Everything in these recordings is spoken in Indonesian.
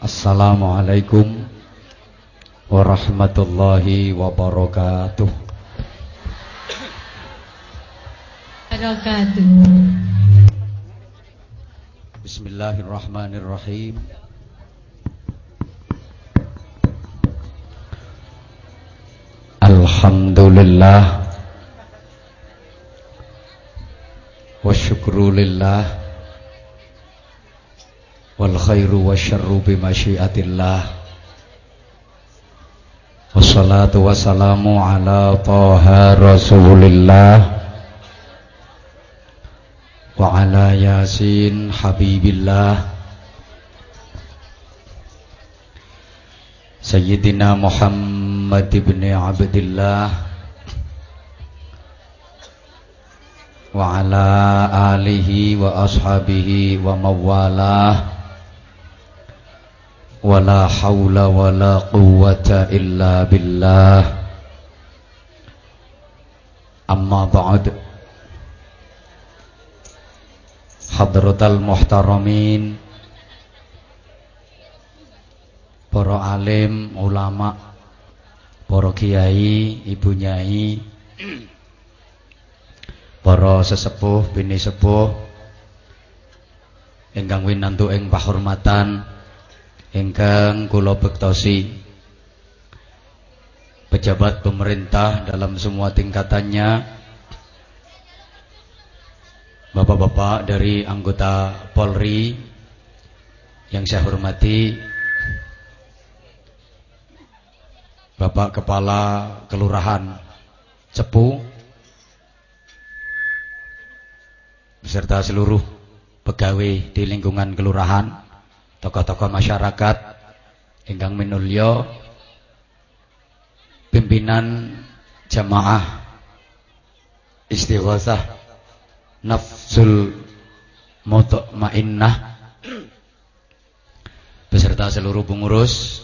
Assalamualaikum warahmatullahi wabarakatuh. Wabarakatuh. Bismillahirrahmanirrahim. Alhamdulillah wa syukru lillah wal khairu wasyarru bimasyiatillah wassalatu wassalamu ala taha rasulillah wa ala yasin habibillah sayyidina muhammad ibn abdillah wa ala alihi wa ashabihi wa mawalah ولا حول ولا قوة إلا بالله أما بعد حضرة المحترمين para alim, ulama, para kiai, ibu nyai, para sesepuh, bini sepuh, ingkang winantu ing pahormatan ingkang kula bektosi pejabat pemerintah dalam semua tingkatannya Bapak-bapak dari anggota Polri yang saya hormati Bapak Kepala Kelurahan Cepu beserta seluruh pegawai di lingkungan kelurahan tokoh-tokoh masyarakat ingkang minulya pimpinan jamaah istighosah nafsul mutmainnah beserta seluruh pengurus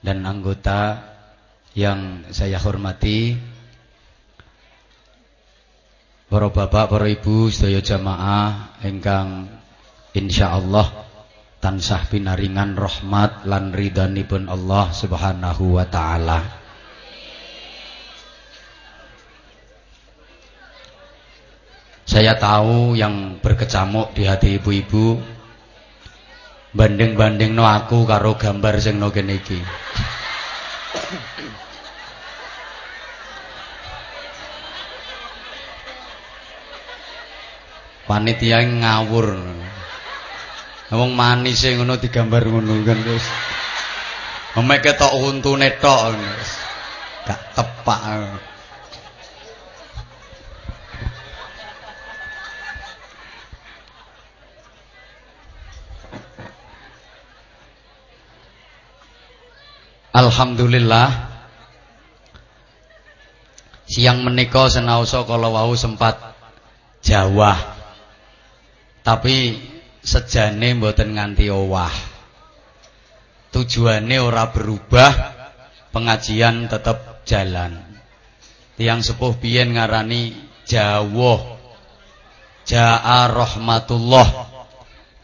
dan anggota yang saya hormati para bapak, para ibu, sedaya jamaah ingkang insyaallah tansah pinaringan rahmat lan ridhanipun Allah Subhanahu wa taala. Saya tahu yang berkecamuk di hati ibu-ibu banding-banding no aku karo gambar sing no kene iki. Panitia ngawur. Wong manis e ngono digambar ngono kan wis. Memek ketok untune tok. Gak tepak. Alhamdulillah siang menika senaosa kala wau sempat Jawa tapi sejane mboten nganti owah. Tujuannya ora berubah, pengajian tetap jalan. Tiang sepuh biyen ngarani Jawa. Jaa rahmatullah.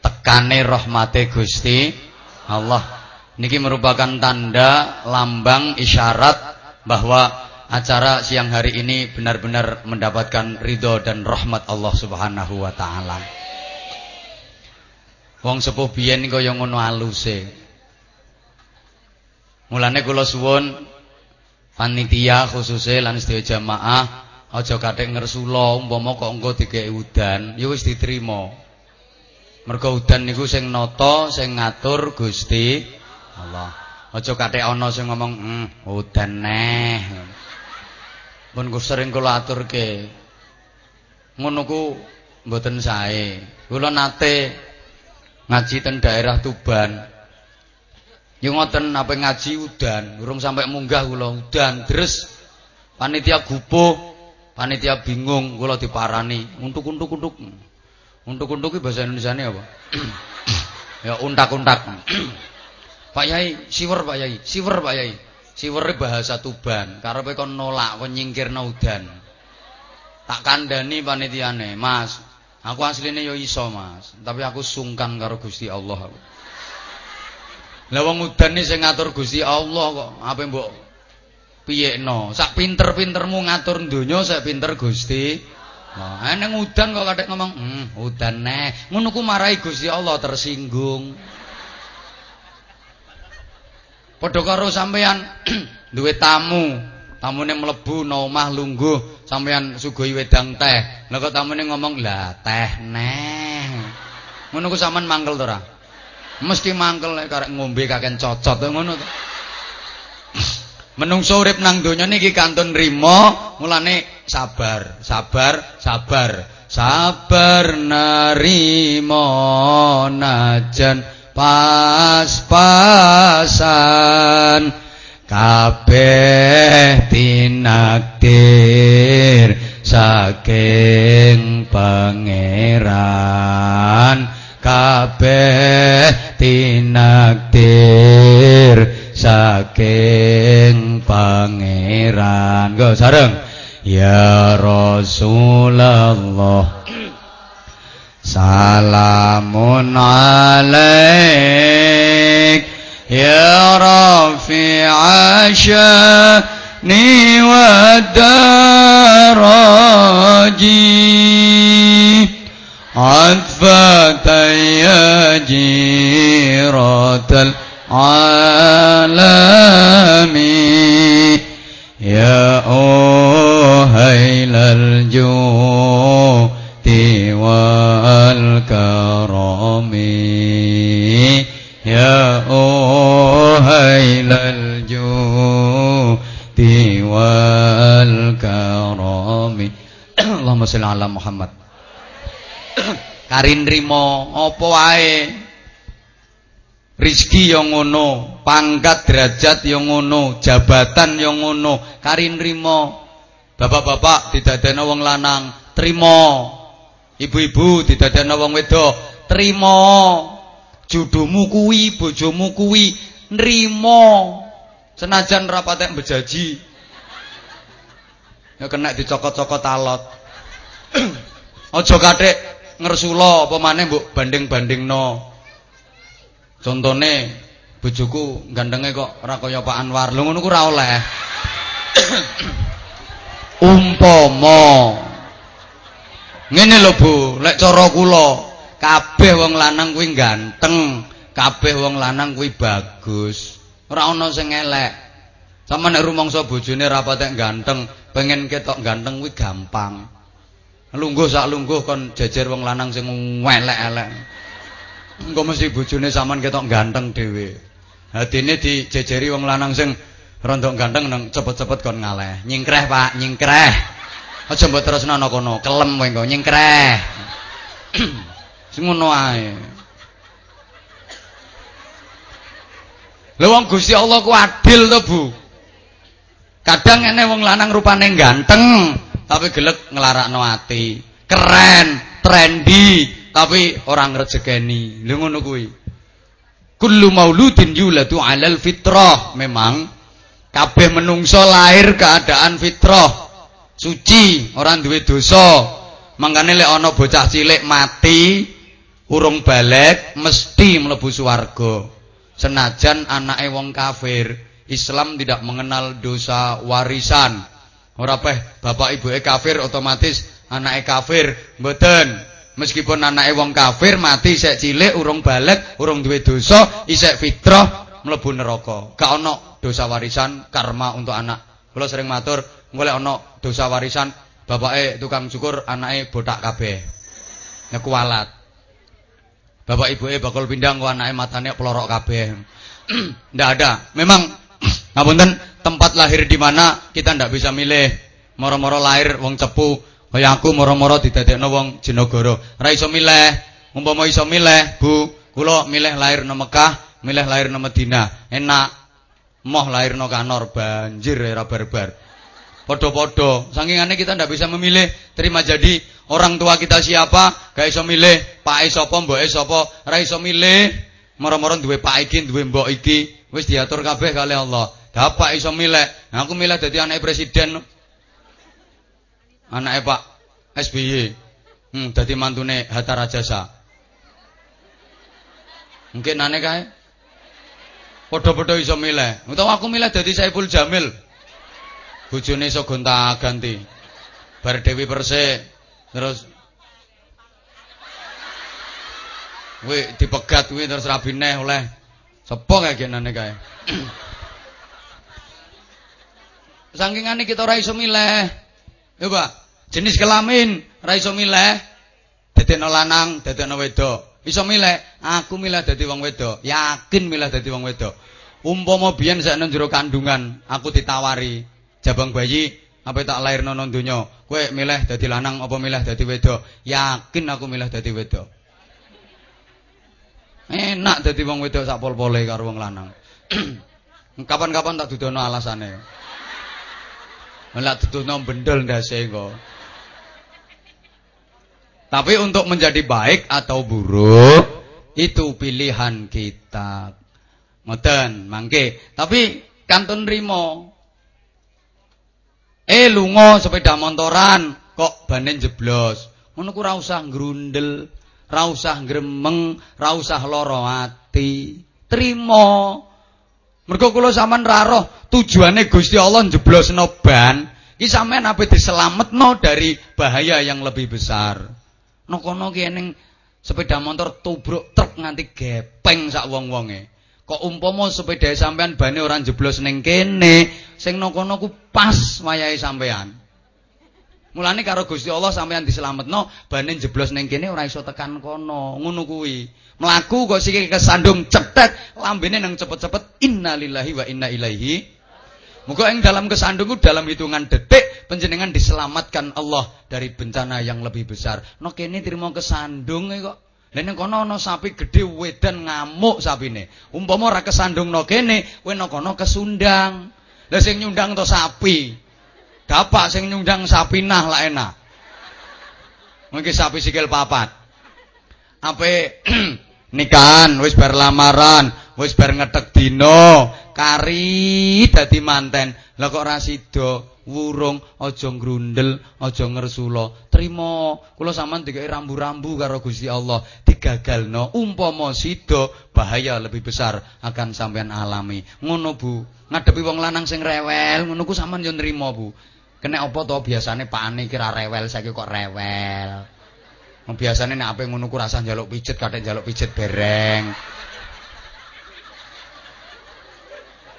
Tekane rahmate Gusti Allah. Niki merupakan tanda lambang isyarat bahwa acara siang hari ini benar-benar mendapatkan ridho dan rahmat Allah Subhanahu wa taala. Wong sepuh biyen kaya ngono aluse. Mulane kula suwun panitia khususe lan sedaya jamaah aja kathik ngersula umpama kok engko dikeki udan ya wis diterima. Mergo udan niku sing nata sing ngatur Gusti Allah. Aja kathik ana sing ngomong, "Hmm, udan neh." Pun sering kula aturke. Ngono ku mboten sae. Kula nate ngaji ten daerah Tuban. Yo ngoten apa ngaji udan, urung sampai munggah kula udan deres. Panitia gupuh, panitia bingung kula diparani, untuk-untuk-untuk. Untuk-untuk bahasa Indonesiane apa? ya untak-untak. Pak Yai, siwer Pak Yai, siwer Pak Yai. Siwer bahasa Tuban, karepe kon nolak kon nyingkirna udan. Tak kandhani panitiane, Mas, Aku aslinya yo iso, Mas, tapi aku sungkan karo Gusti Allah. Lah wong udan iki sing ngatur Gusti Allah kok apa mbok piyekno. Sak pinter-pintermu ngatur donya sak pinter Gusti. Nah, eneng udan kok kadek ngomong, "Hmm, udan neh." Ngono ku marahi Gusti Allah tersinggung. Padha karo sampean duwe tamu, tamune mlebu nang omah lungguh, sampean sugoi wedang teh. Lah kok tamune ngomong, "Lah, teh neh." Ngono ku sampean mangkel to ora? Mesti mangkel nek karek ngombe kaken cocot ngono to. Menungso urip nang donya niki kantun rimo, mulane sabar, sabar, sabar. Sabar narimo najan pas-pasan kabeh tinakdir saking pangeran. Kabeh tinakdir saking pangeran. Go sareng. Ya Rasulullah. Salamun alaik Ya Rafi'a syani wa daraji Adfatan ya jiratal alami Ya uhailal Ya uhailal juti wal karami Allahumma salli ala Muhammad Karin rimo apa wae Rizki yang ngono, pangkat derajat yang ngono, jabatan yang ngono, karin rimo. Bapak-bapak didadekno wong lanang, trimo. Ibu-ibu didadekno wong wedok, trimo. Judumu kuwi, bojomu kuwi, nrimo. Senajan rapatek bejaji. Ya kena dicokot-cokot alot. Aja kathik ngersula apa maneh mbok banding-bandingno. Contone bojoku gandenge kok ora kaya Pak Anwar. Lho ngono ku ora oleh. Umpama ngene lho Bu, lek cara kula kabeh wong lanang kuwi ganteng, kabeh wong lanang kuwi bagus. Ora ana sing elek. Sama nek rumangsa bojone ra patek ganteng, pengen ketok ganteng kuwi gampang. Lungguh sak lungguh kon jejer wong lanang sing elek-elek. Engko mesti bojone sampean ketok ganteng dhewe. Hadine dijejeri wong lanang sing rondok ganteng nang cepet-cepet kon ngaleh. Nyingkreh, Pak, nyingkreh. Aja mbok terusno ana kono, kelem kowe nyingkreh. Sing ngono ae. Lha Gusti Allah ku adil to, Bu. Kadang ene wong lanang rupane ganteng, tapi gelek nglarakno ati. Keren, trendy, tapi orang rezekeni. Lha ngono kuwi. Kullu mauludin yuladu 'alal fitrah. Memang kabeh menungso lahir keadaan fitrah. Suci, orang duwe dosa. Mangkane lek ana bocah cilik mati urung balik mesti mlebu swarga. Senajan anake wong kafir, Islam tidak mengenal dosa warisan. Ora peh bapak ibuke kafir otomatis anake kafir, mboten. Meskipun anake wong kafir mati sik cilik urung balik, urung duwe dosa, isek fitrah mlebu neraka. Gak ana dosa warisan karma untuk anak. Kula sering matur, golek ana dosa warisan, bapake tukang cukur, anake botak kabeh. Nyekualat. Bapak ibuke bakal pindah kok anake matane pelorok kabeh. Ndak ada. Memang ngapunten tempat lahir di mana kita ndak bisa milih. Moro-moro lahir wong cepu, Kaya aku moro-moro didadekno wong Jenagara. Ora iso milih. Umpama iso milih, Bu, kula milih lahir nang Mekah, milih lahir nang Madinah. Enak. Moh lahir nang Kanor banjir era barbar. Podo-podo. Sangingane kita ndak bisa memilih terima jadi orang tua kita siapa, gak iso milih pak sapa, mboke sapa, ora iso milih. Moro-moro duwe pak iki, duwe mbok iki, wis diatur kabeh kali Allah. Dapat iso milih. Nah, aku milih dadi anak presiden. Anake Pak SBY. Hmm, dadi mantune Hatta Rajasa. Mungkin aneh kae. Padha-padha iso milih. Utawa aku milih dadi Saiful Jamil. Bojone iso gonta-ganti. Bar Dewi Persik terus Kuwi dipegat kuwi terus rabi neh oleh sepo kae genane kae. Sangkingane kita ora iso milih. Ya, Pak. Jenis kelamin ora iso milih. Dadekno lanang, dadekno wedok. Iso milih, aku milih dadi wong wedok. Yakin milih dadi wong wedok. Umpama biyen sak nang jero kandungan, aku ditawari jabang bayi apa tak lahir nono donya. Kowe milih dadi lanang apa milih dadi wedok? Yakin aku milih dadi wedok. Enak dadi wong wedok sak pol-pole karo wong lanang. Kapan-kapan tak dudono alasane. Malah dudono bendel ndase kok. Tapi untuk menjadi baik atau buruk itu pilihan kita. Ngoten, mangke. Tapi kantun rimo. Eh lunga sepeda motoran kok banen jeblos. Ngono ku ora usah grundel. ra usah gremeng, ra usah lara ati. Trima. Mergo kula sampean ra roh tujuane Gusti Allah njeblosno ban, iki sampean ape diselametno dari bahaya yang lebih besar. Nokono ki ning sepeda motor tubruk truk nganti gepeng sak wong-wonge. Kok umpama sepeda sampean bane ora jeblos ning kene, sing nokono ku pas wayahe sampean. Mulane karo Gusti Allah sampeyan diselametno bane jeblos ning kene ora iso tekan kono. Ngono kuwi. Mlaku kok sikil kesandung cetet, lambene nang cepet-cepet innalillahi wa inna ilaihi. Muga ing dalam kesandungku dalam hitungan detik panjenengan diselamatkan Allah dari bencana yang lebih besar. No kene trimo kesandung kok. Lah ning kono ana sapi gedhe wedan ngamuk sapine. Umpama ora kesandung no kene, kowe no kono kesundang. Lah sing nyundang to sapi. Dapak sing nyundang sapinah lah enak. Mungkin sapi sikil papat. Ape nikahan wis bar lamaran, wis bar ngetek dino, kari dadi manten. Lah kok ora sida, wurung, aja grundel, aja ngersula. Trima, kula sampean dikeki rambu-rambu karo Gusti Allah, digagalno. Umpama sida, bahaya lebih besar akan sampean alami. Ngono Bu, ngadepi wong lanang sing rewel, ngono ku sampean yo nrimo Bu. Kena apa to biasane pakane kira rewel saiki kok rewel. Biasane nek ape ngono ku rasa njaluk pijet kathek njaluk pijet bereng.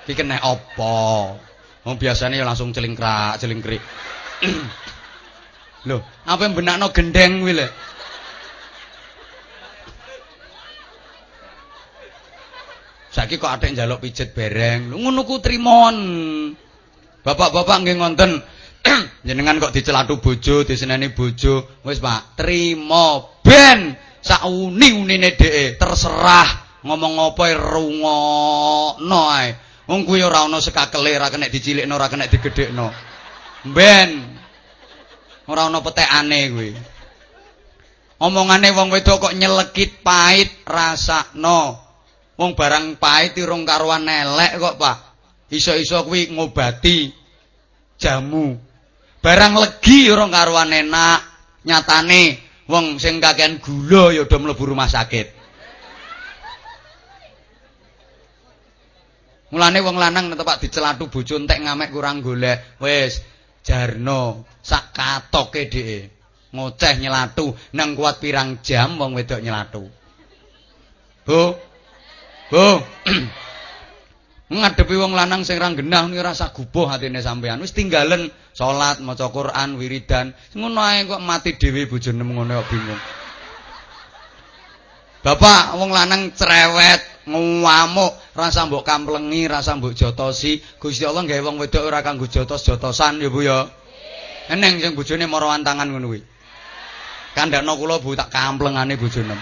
Iki kena apa? Wong biasane ya langsung celingkrak, celingkrik. Lho, apa benakno gendeng kuwi lho. Saiki kok atik njaluk pijet bereng. Lho ngono ku trimon. Bapak-bapak nggih ngonten jenengan kok dicelatu bojo, diseneni bojo, wis Pak, trimo ben sauni-unine dheke, terserah ngomong apa rungokno ae. Wong kuwi ora ana sekakele, ora kena dicilikno, ora kena digedhekno. Ben ora ana petekane kuwi. Omongane wong wedok kok nyelekit pahit rasakno. Wong barang pahit irung karuan elek kok, Pak. Iso-iso kuwi ngobati jamu. Barang legi ora karuan enak. Nyatane wong sing kakean gula ya do mlebu rumah sakit. Mulane wong lanang tepak dicelatu bojo entek ngamek kurang golek. Wis jarno sak katoke dheke. Ngoceh nyelatu nang kuat pirang jam wong wedok nyelatu. Bu. Bu. ngadepi wong lanang sing ra genah niku rasa gubuh atine sampean. Wis tinggalen salat, maca Quran, wiridan. Ngono ae kok mati dhewe bojone ngono bingung. Bapak wong lanang cerewet, ngamuk, rasa mbok kamplengi, rasa mbok jotosi. Gusti Allah gawe wong wedok ora kanggo jotos-jotosan ya Bu ya. Eneng sing bojone mara tangan ngono kuwi. Kandhakno kula Bu tak kamplengane bojone.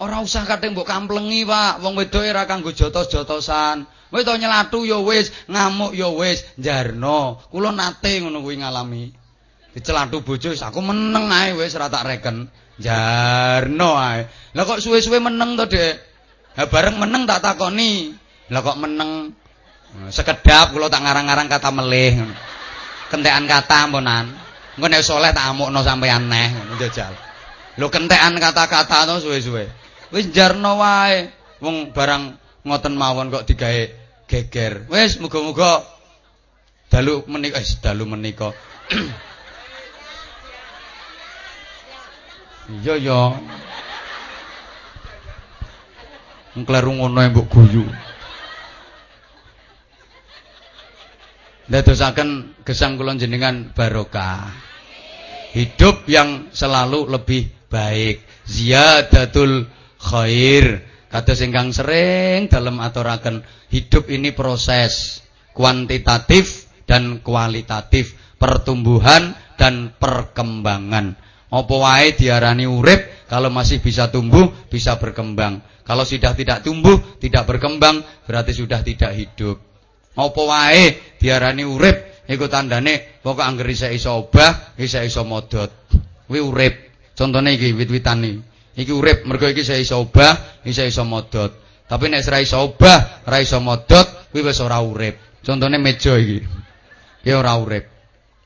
Ora usah kadang mbok kamplengi, Pak. Wong wedoke ora kanggo jotos-jotosan. Kowe to nyelatu ya wis, ngamuk ya wis, njarno. Kula nate ngono kuwi ngalami. Dicelatu bojo aku meneng ae wis ora tak reken. Njarno ae. Lah kok suwe-suwe meneng to, Dek? Ha bareng meneng tak takoni. Lah kok meneng? Sekedap kula tak ngarang-ngarang kata melih ngono. Kentekan kata ampunan. Engko nek saleh tak amukno sampean neh ngono jajal. Lho kentekan kata-kata to suwe-suwe. Wis jarno wae. Wong barang ngoten mawon kok digawe geger. Wis muga-muga dalu menika eh dalu menika. Iya ya. Ngkleru ngono mbok guyu. Dadosaken gesang kula jenengan barokah. Hidup yang selalu lebih baik. Ziyadatul khair. Kados ingkang sering dalam aturaken hidup ini proses kuantitatif dan kualitatif, pertumbuhan dan perkembangan. Apa wae diarani urip kalau masih bisa tumbuh, bisa berkembang. Kalau sudah tidak tumbuh, tidak berkembang, berarti sudah tidak hidup. Apa wae diarani urip iku tandane pokok anggere isih iso obah, isih iso modot. Kuwi urip. Contone iki wit-witan iki. Iki urip mergo iki isih iso obah, isih iso modot. Tapi nek ora iso obah, ora iso modot, kuwi wis ora urip. Contone meja iki. Ya ora urip.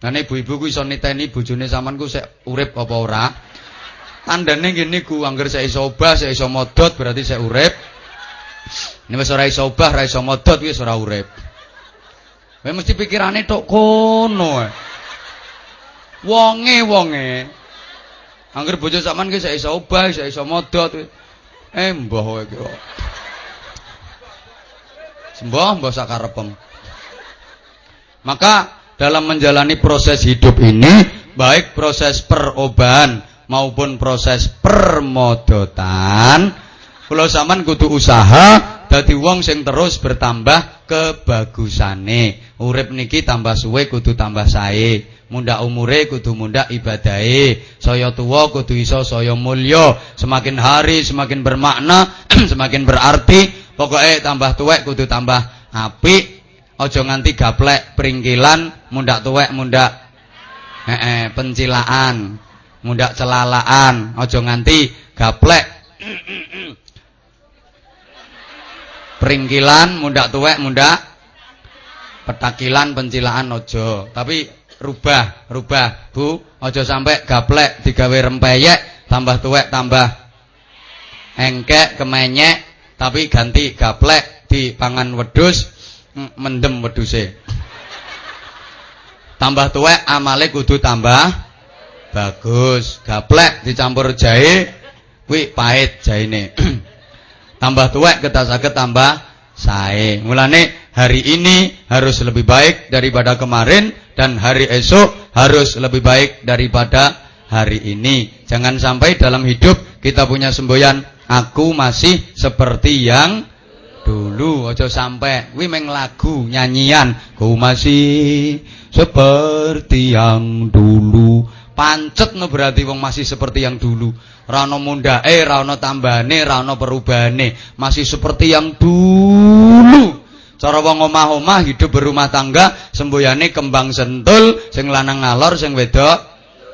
Nah ibu-ibu ku iso niteni bojone sampean ku sik urip apa ora? Tandane ngene ku angger sik iso obah, sik iso modot berarti sik urip. Nek wis ora iso obah, ora iso modot wis ora urip. Kowe mesti pikirane tok kono. Wonge wonge. Angger bojo sampean ki iso obah, iso modot. Eh mbah kowe ki. Sembah mbah sakarepem. Maka dalam menjalani proses hidup ini baik proses perobahan maupun proses permodotan kula sampean kudu usaha dadi wong sing terus bertambah kebagusane. Urip niki tambah suwe kudu tambah sae. Munda umure kudu munda ibadahe. Saya tuwa kudu iso saya mulya. Semakin hari semakin bermakna, semakin berarti. Pokoknya tambah tuwek kudu tambah apik. Aja nganti gaplek pringkilan, mundak tuwek mundak eh, eh pencilaan, mundak celalaan. Aja nganti gaplek Pringkilan, mundak tuwek, mundak petakilan, pencilaan ojo. Tapi rubah, rubah, Bu. Ojo sampai gaplek digawe rempeyek, tambah tuwek, tambah engkek, kemenyek, tapi ganti gaplek di pangan wedus, mendem weduse. Tambah tuwek amale kudu tambah bagus. Gaplek dicampur jahe, kuwi pahit jahene. Tambah tuwek kita sakit tambah sae. Mulane hari ini harus lebih baik daripada kemarin dan hari esok harus lebih baik daripada hari ini. Jangan sampai dalam hidup kita punya semboyan aku masih seperti yang dulu. Ojo sampai kuwi meng lagu nyanyian ku masih seperti yang dulu. Pancet no berarti wong masih seperti yang dulu. Rano munda eh rano tambane, rano perubahane, masih seperti yang dulu. Cara wong omah-omah hidup berumah tangga, semboyane kembang sentul, sing lanang ngalor, sing wedok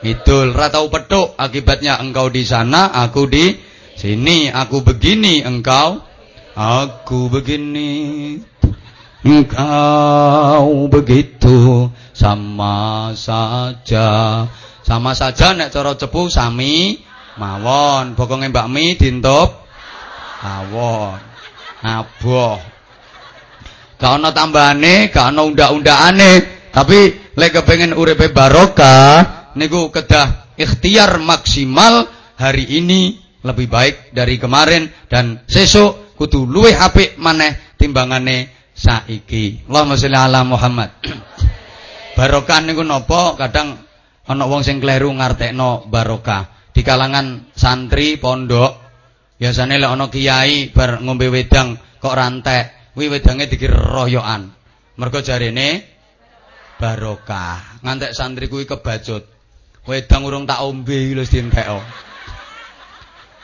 ngidul. Ra petuk, akibatnya engkau di sana, aku di sini, aku begini, engkau aku begini. Engkau begitu sama saja. Sama saja nek cara cepu sami mawon bokonge Mbak Mi dintup mawon aboh gak ana tambahane gak ana undak-undakane tapi lek kepengin uripe barokah niku kedah ikhtiar maksimal hari ini lebih baik dari kemarin dan sesuk kudu luwih apik maneh timbangane saiki. Allahumma sholli ala Muhammad. Barokah niku napa? Kadang ana wong sing kleru ngartekno barokah. Di kalangan santri pondok biasanya lek ana kiai bar ngombe wedang kok rantek kuwi wedange dikir royokan. Mergo jarene barokah. Ngantek santri kuwi kebacut. Wedang urung tak ombe lho dientekno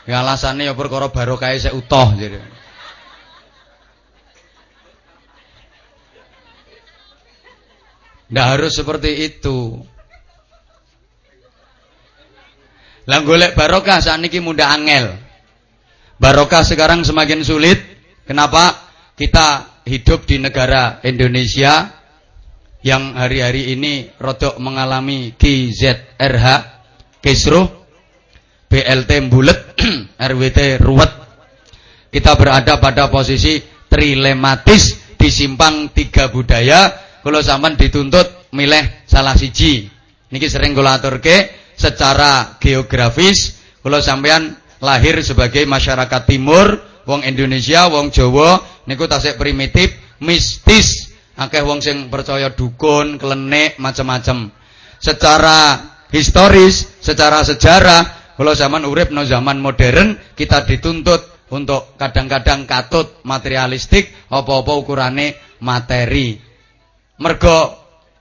ya alasane ya perkara barokahe sik utuh jadi Nggak harus seperti itu. Lah golek barokah niki mudah angel. Barokah sekarang semakin sulit. Kenapa? Kita hidup di negara Indonesia yang hari-hari ini rodok mengalami KZRH, kisruh, BLT bulet, RWT ruwet, kita berada pada posisi trilematis di simpang tiga budaya kalau zaman dituntut milih salah siji. Niki sering kula aturke secara geografis. Kalau sampean lahir sebagai masyarakat timur wong Indonesia wong Jawa niku tasik primitif mistis. Akeh wong sing percaya dukun kelenek macam-macam secara historis secara sejarah kalau zaman urip no zaman modern kita dituntut untuk kadang-kadang katut materialistik apa-apa ukurane materi mergo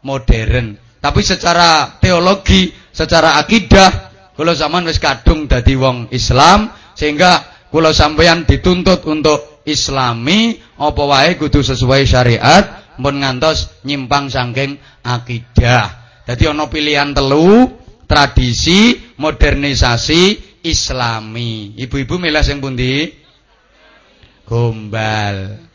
modern. Tapi secara teologi secara akidah kula zaman wis kadung dadi wong Islam sehingga kula sampeyan dituntut untuk islami apa wae kudu sesuai syariat pun ngantos nyimpang saking akidah. Dadi ana pilihan telu tradisi modernisasi islami. Ibu-ibu milih sing pundi? Gombal.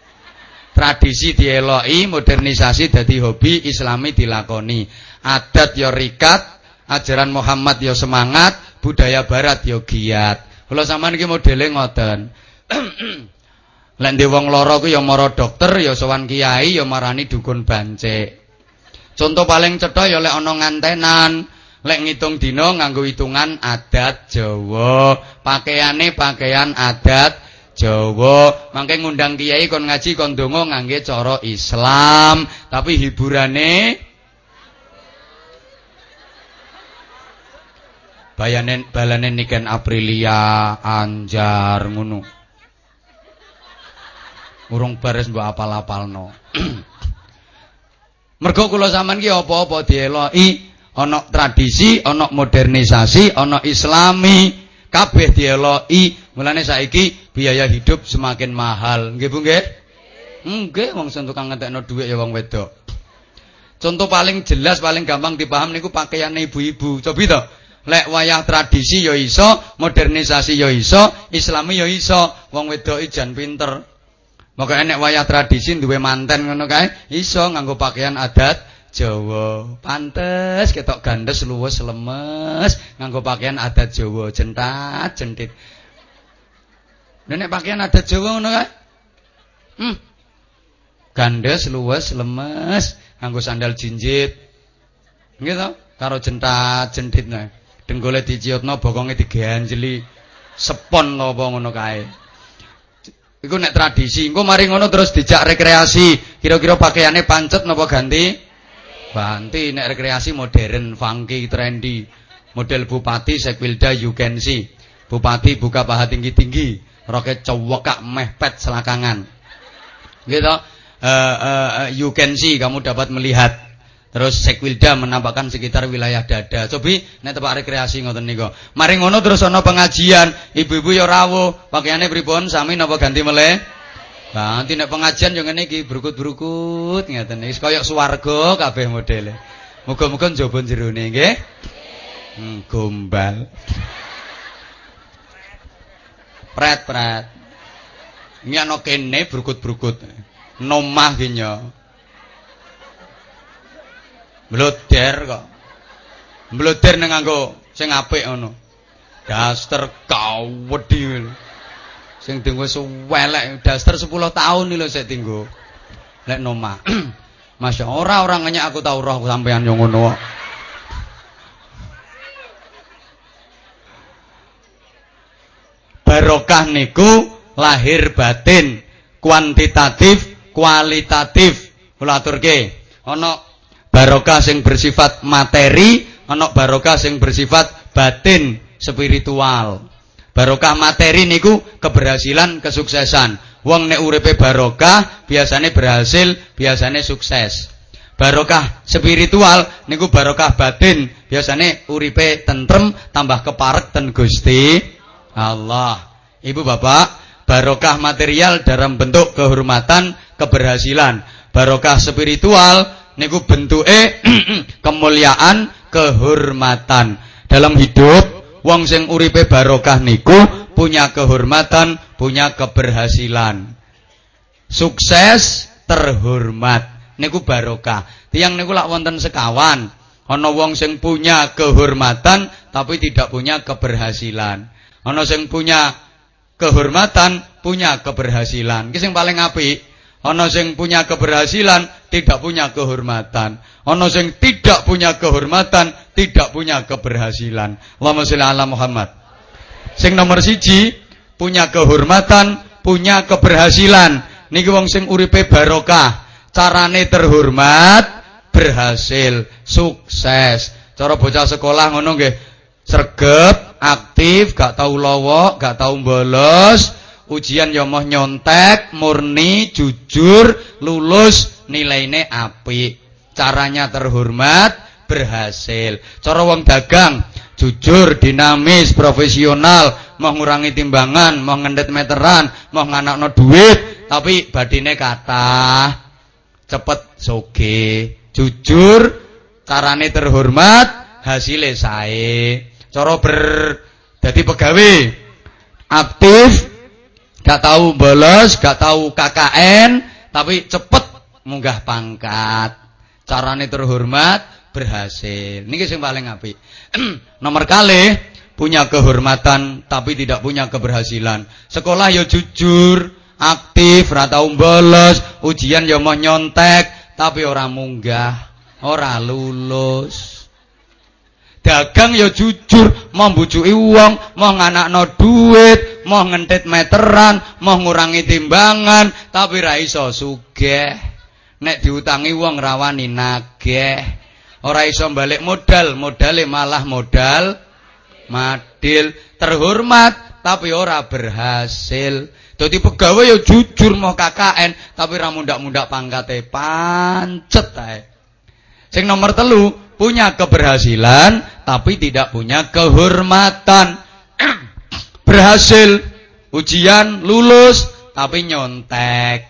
Tradisi dieloki, modernisasi dadi hobi, islami dilakoni. Adat ya rikat, ajaran Muhammad ya semangat, budaya barat ya giat. Kula sampean iki modele ngoten. Lek ndek wong lara ku mara dokter, ya sowan kiai, ya marani dukun bancik. Contoh paling cetha ya lek ana ngantenan, lek ngitung dina nganggo hitungan adat Jawa, pakaiane pakaian adat Jawa, mangke ngundang kiai kon ngaji kon donga ngangge cara Islam, tapi hiburane bayanen balane niken Aprilia Anjar ngono. Urung bares mbok apal-apalno. Mergo kula sampean ki apa-apa dieloki, ana tradisi, ana modernisasi, ana islami, kabeh dieloki. Mulane saiki biaya hidup semakin mahal. Nggih Bu nggih? Nggih, wong sing tukang ngentekno dhuwit ya wong wedok. Contoh paling jelas paling gampang dipaham niku pakaian ibu-ibu. Cobi to. Lek wayah tradisi ya iso, modernisasi ya iso, islami ya iso. Wong wedok jan pinter. Maka enek wayah tradisi duwe manten ngono kae, iso nganggo pakaian adat Jawa. Pantes ketok gandes luwes lemes nganggo pakaian adat Jawa, jentat jentit. Nek pakaian adat Jawa ngono kae. Hmm. Gandes luwes lemes nganggo sandal jinjit. To? Karo jentat jentit nah. Denggole diciutno bokonge diganjeli. Sepon apa ngono kae. Iku nek tradisi, engko mari ngono terus dijak rekreasi. Kira-kira pakaiane pancet napa ganti? Banti nek rekreasi modern, funky, trendy. Model bupati Sekwilda you can see. Bupati buka paha tinggi-tinggi, roket cowokak mehpet selakangan. Gitu. Uh, uh, you can see kamu dapat melihat. Terus Sekwilda menampakkan sekitar wilayah dada. Cobi nek tempat rekreasi ngoten niku. Mari ngono terus ana pengajian, ibu-ibu ya rawuh, pakaiane pripun sami napa ganti meleh? Ganti nek pengajian yo ngene iki brukut-brukut ngeten. Wis kaya swarga kabeh modele. Muga-muga njaba jerone nggih. Hmm, gombal. Pret-pret. Ini ana kene brukut-brukut. Nomah ki nyo. Mloder kok. Mloder nang nganggo sing apik ngono. Daster kawedhi. Sing dinggo suwelek daster 10 tahun lho sik dinggo. Lek noma. Masya ora orang ngenyak aku tau roh sampean yo ngono. Barokah niku lahir batin, kuantitatif, kualitatif. Kula aturke, ana barokah sing bersifat materi, ana barokah sing bersifat batin, spiritual. Barokah materi niku keberhasilan, kesuksesan. Wong nek uripe barokah, biasanya berhasil, biasanya sukses. Barokah spiritual niku barokah batin, biasanya uripe tentrem, tambah keparek ten Gusti Allah. Ibu bapak, barokah material dalam bentuk kehormatan, keberhasilan. Barokah spiritual niku bentuke kemuliaan, kehormatan. Dalam hidup Wong sing uripe barokah niku punya kehormatan, punya keberhasilan. Sukses, terhormat. Niku barokah. Tiang niku lak wonten sekawan. Ana wong sing punya kehormatan tapi tidak punya keberhasilan. Ana sing punya kehormatan, punya keberhasilan. Ki sing paling apik. Ana sing punya keberhasilan, tidak punya kehormatan. Ana sing tidak punya kehormatan, tidak punya keberhasilan. Allahumma sholli ala Muhammad. Sing nomor siji punya kehormatan, punya keberhasilan. Niki wong sing uripe barokah, carane terhormat, berhasil, sukses. Cara bocah sekolah ngono nggih, sregep, aktif, gak tau lowok, gak tau bolos, ujian ya nyontek, murni, jujur, lulus, nilainya api. Caranya terhormat, berhasil. Cara wong dagang, jujur, dinamis, profesional, mau timbangan, mau ngendet meteran, mau nganakno duit, tapi badine kata cepet soge, jujur, carane terhormat, hasilnya sae. Cara ber jadi pegawai aktif, gak tahu bolos, gak tahu KKN, tapi cepet munggah pangkat. Carane terhormat, berhasil. Niki sing paling apik. Nomor kali punya kehormatan tapi tidak punya keberhasilan. Sekolah ya jujur, aktif, ra tau bolos, ujian ya mau nyontek tapi orang munggah. ora lulus. Dagang ya jujur, mau mbujuki wong, mau nganakno duit, mau ngentit meteran, mau ngurangi timbangan, tapi ra iso sugih. Nek diutangi wong rawani nageh. Ora iso balik modal, modale malah modal madil, terhormat tapi ora berhasil. Dadi pegawai ya jujur mau KKN, tapi ra mundak-mundak pangkate pancet ae. Sing nomor telu punya keberhasilan tapi tidak punya kehormatan. Berhasil ujian lulus tapi nyontek.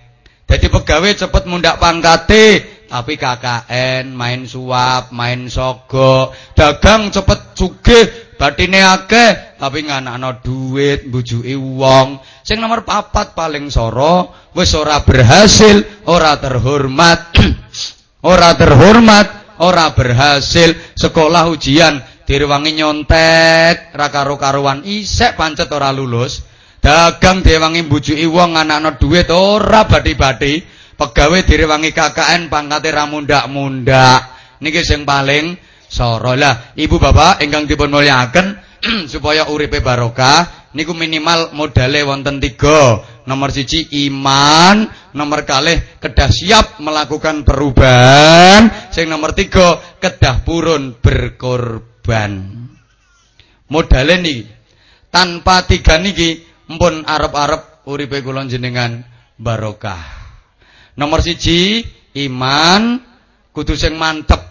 Jadi pegawai cepet mundak pangkate tapi KKN main suap, main sogo, dagang cepet sugih, batine akeh tapi nganakno duit, mbujuki wong. Sing nomor papat paling soro wis ora berhasil, ora terhormat. ora terhormat, ora berhasil, sekolah ujian direwangi nyontek, ra karo-karuan isek pancet ora lulus. Dagang direwangi mbujuki wong anakno duit ora badi-badi, pegawai direwangi KKN pangkate ra mundak-mundak. Niki sing paling soro lah. Ibu bapak ingkang dipun mulyakaken supaya uripe barokah niku minimal modale wonten tiga. Nomor siji iman, nomor kalih kedah siap melakukan perubahan, sing nomor tiga kedah purun berkorban. Modale niki tanpa tiga niki mpun arep-arep uripe kula jenengan barokah. Nomor siji iman kudu sing mantep.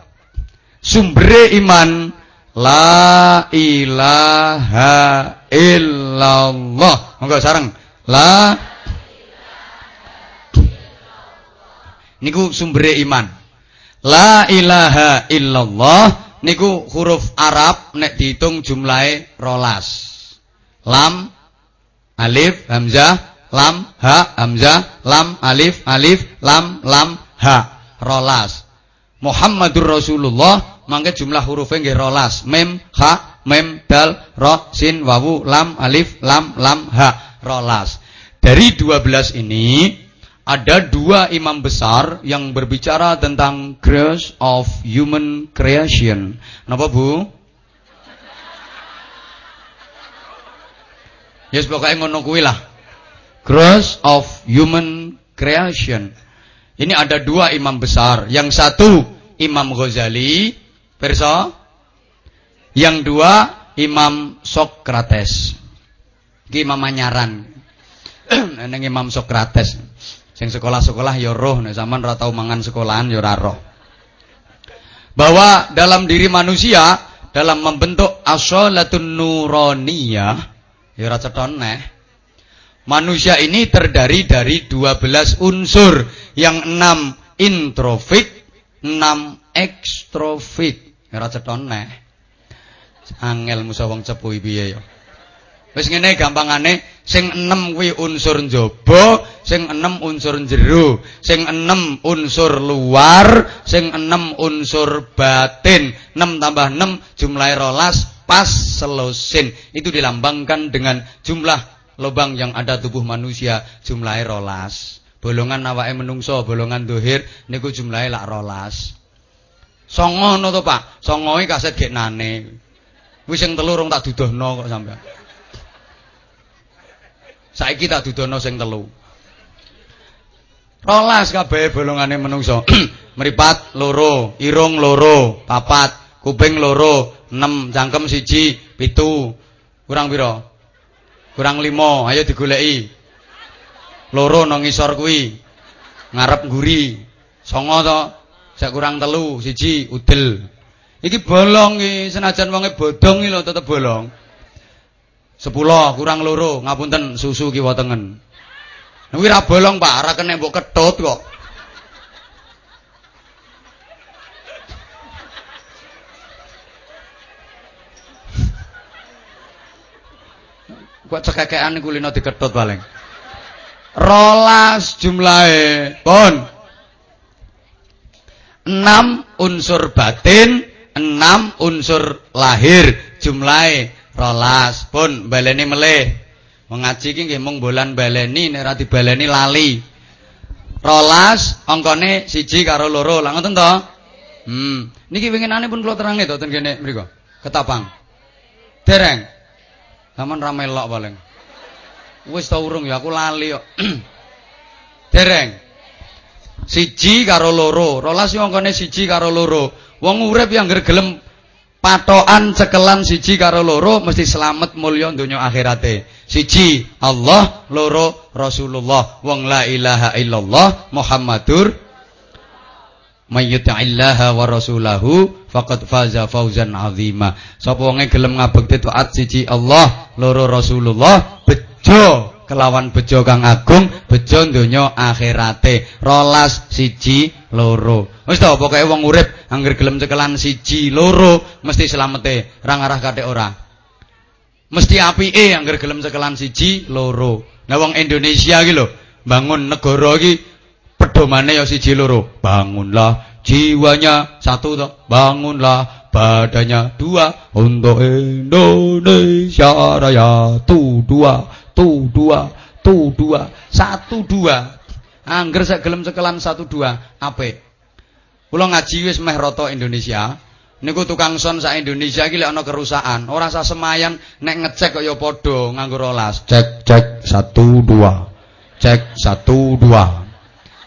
Sumbere iman La ilaha illallah. Monggo sareng. La Niku sumbere iman. La ilaha illallah niku huruf Arab nek dihitung jumlahe rolas. Lam alif hamzah lam ha hamzah lam alif alif lam lam ha rolas. Muhammadur Rasulullah mangke jumlah hurufnya nggih rolas mem ha mem dal ro sin wawu lam alif lam lam ha rolas dari 12 ini ada dua imam besar yang berbicara tentang grace of human creation. Napa Bu? Yes, pokoknya ngono kuwi lah. Grace of human creation. Ini ada dua imam besar. Yang satu Imam Ghazali, Perso? Yang dua Imam Sokrates. Iki Imam Manyaran. Neng Imam Sokrates. Sing sekolah-sekolah ya roh nek sampean ora tau mangan sekolahan ya roh. Bahwa dalam diri manusia dalam membentuk asolatun nuroniyah ya ora neh. Manusia ini terdiri dari 12 unsur yang 6 introvert, 6 ekstrovert. Ora ceton neh. Angel musa wong cepu piye ya. Wis ngene gampangane, sing enem kuwi unsur njaba, sing enem unsur jero, sing enem unsur luar, sing enem unsur batin. 6 tambah 6 jumlahe rolas pas selosin. Itu dilambangkan dengan jumlah lubang yang ada tubuh manusia jumlahnya rolas. Bolongan awake menungso, bolongan dohir niku jumlahnya lak rolas. Songo no to Pak, songoe kaset gek nane. Wis sing telu tak dudohno kok sampean. Saiki tak dudono sing telu. Rolas kabeh bolongane menungso. Meripat loro, irung loro, papat, kuping loro, 6, cangkem siji, pitu. Kurang pira? Kurang limo, ayo digoleki. Loro nang ngisor kuwi. Ngarep nguri. Songo to. Sak kurang telu, siji udel. Iki bolong iki, senajan wonge bodong iki lho tetep bolong. Sepuluh kurang loro, ngapunten susu kiwa tengen. Kuwi ra bolong, Pak, ora kena mbok ketut kok. Kok cekekean kulino diketut paling. Rolas jumlahe. Pun. 6 unsur batin, 6 unsur lahir jumlahe rolas pun. Baleni melih. Mengaji iki nggih mung bolan baleni nek ora dibaleni lali. Rolas angkane siji karo loro. Lah ngoten to? Hmm. Niki winginane pun kula terangne to ten kene mriku. Ketapang. Dereng sampean ra melok paling. Wis urung ya aku lali kok. Dereng. Siji karo loro. Rolas yo angkane siji karo loro. Wong urip yang gelem patokan cekelan siji karo loro mesti selamat mulya donya akhirate. Siji Allah, loro Rasulullah. Wong la ilaha illallah Muhammadur Mayyuti'illaha wa rasulahu faqad faza fauzan azima. Sapa wonge gelem ngabekti taat siji Allah, loro Rasulullah, bejo kelawan bejo kang agung bejo donya akhirate. Rolas siji loro. Wis to pokoke wong urip angger gelem cekelan siji loro mesti slamete. Ra ngarah kate ora. Mesti apike angger gelem cekelan siji loro. Nah wong Indonesia iki lho bangun negara iki pedomane ya siji loro. Bangunlah jiwanya. Satu to. Bangunlah badannya. Dua. Untuk Indonesia Raya. Tu dua. Satu dua. Tu dua. Satu dua. Angger sak gelem cekelan satu dua. Ape kula ngaji wis meh rata Indonesia. Niku tukang son sak Indonesia iki lek ana kerusakan. Ora usah semayan nek ngecek kok ya padha nganggo rolas. Cek cek satu dua. Cek satu dua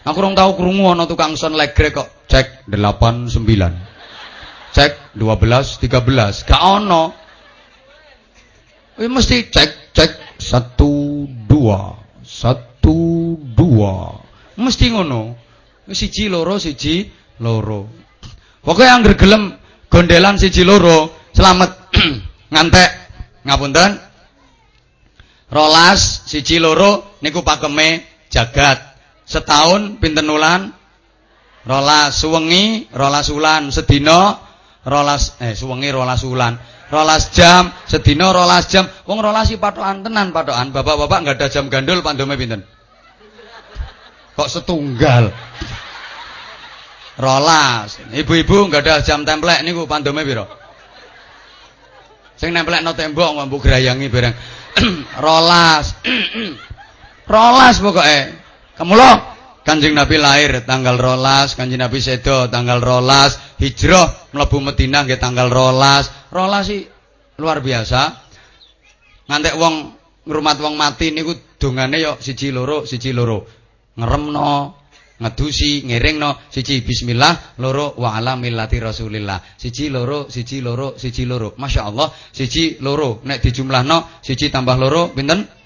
aku rong tau krungu ana tukang son legrek kok. Cek delapan sembilan. Cek dua belas tiga belas. Gak ono. Mesti cek cek. Satu dua. Satu dua. Mesti ngono. Siji loro siji loro. Pokoknya yang gelem gondelan siji loro. Selamat. Ngantek. Ngapunten. Rolas siji loro. Niku pakeme jagat setahun pinten wulan? Rolas suwengi rolas wulan. Sedina rolas eh suwengi rolas wulan. Rolas jam sedina rolas jam. Wong rolasi patokan tenan patokan. Bapak-bapak nggak ada jam gandul pandome pinten? Kok setunggal? Rolas. Ibu-ibu nggak ada jam templek niku pandome piro? Sing nemplek no tembok mbok grayangi bareng. Rolas. Rolas pokoknya kamu loh Kanjeng Nabi lahir tanggal rolas, Kanjeng Nabi sedo tanggal rolas, hijrah mlebu Madinah nggih tanggal rolas. Rolas sih luar biasa. Ngantek wong ngrumat wong mati niku dongane yo siji loro, siji loro. Ngeremno, ngedusi, ngiringno, siji bismillah, loro wa ala millati Rasulillah. Siji loro, siji loro, siji loro. Masya Allah, siji loro. Nek dijumlahno, siji tambah loro, pinten?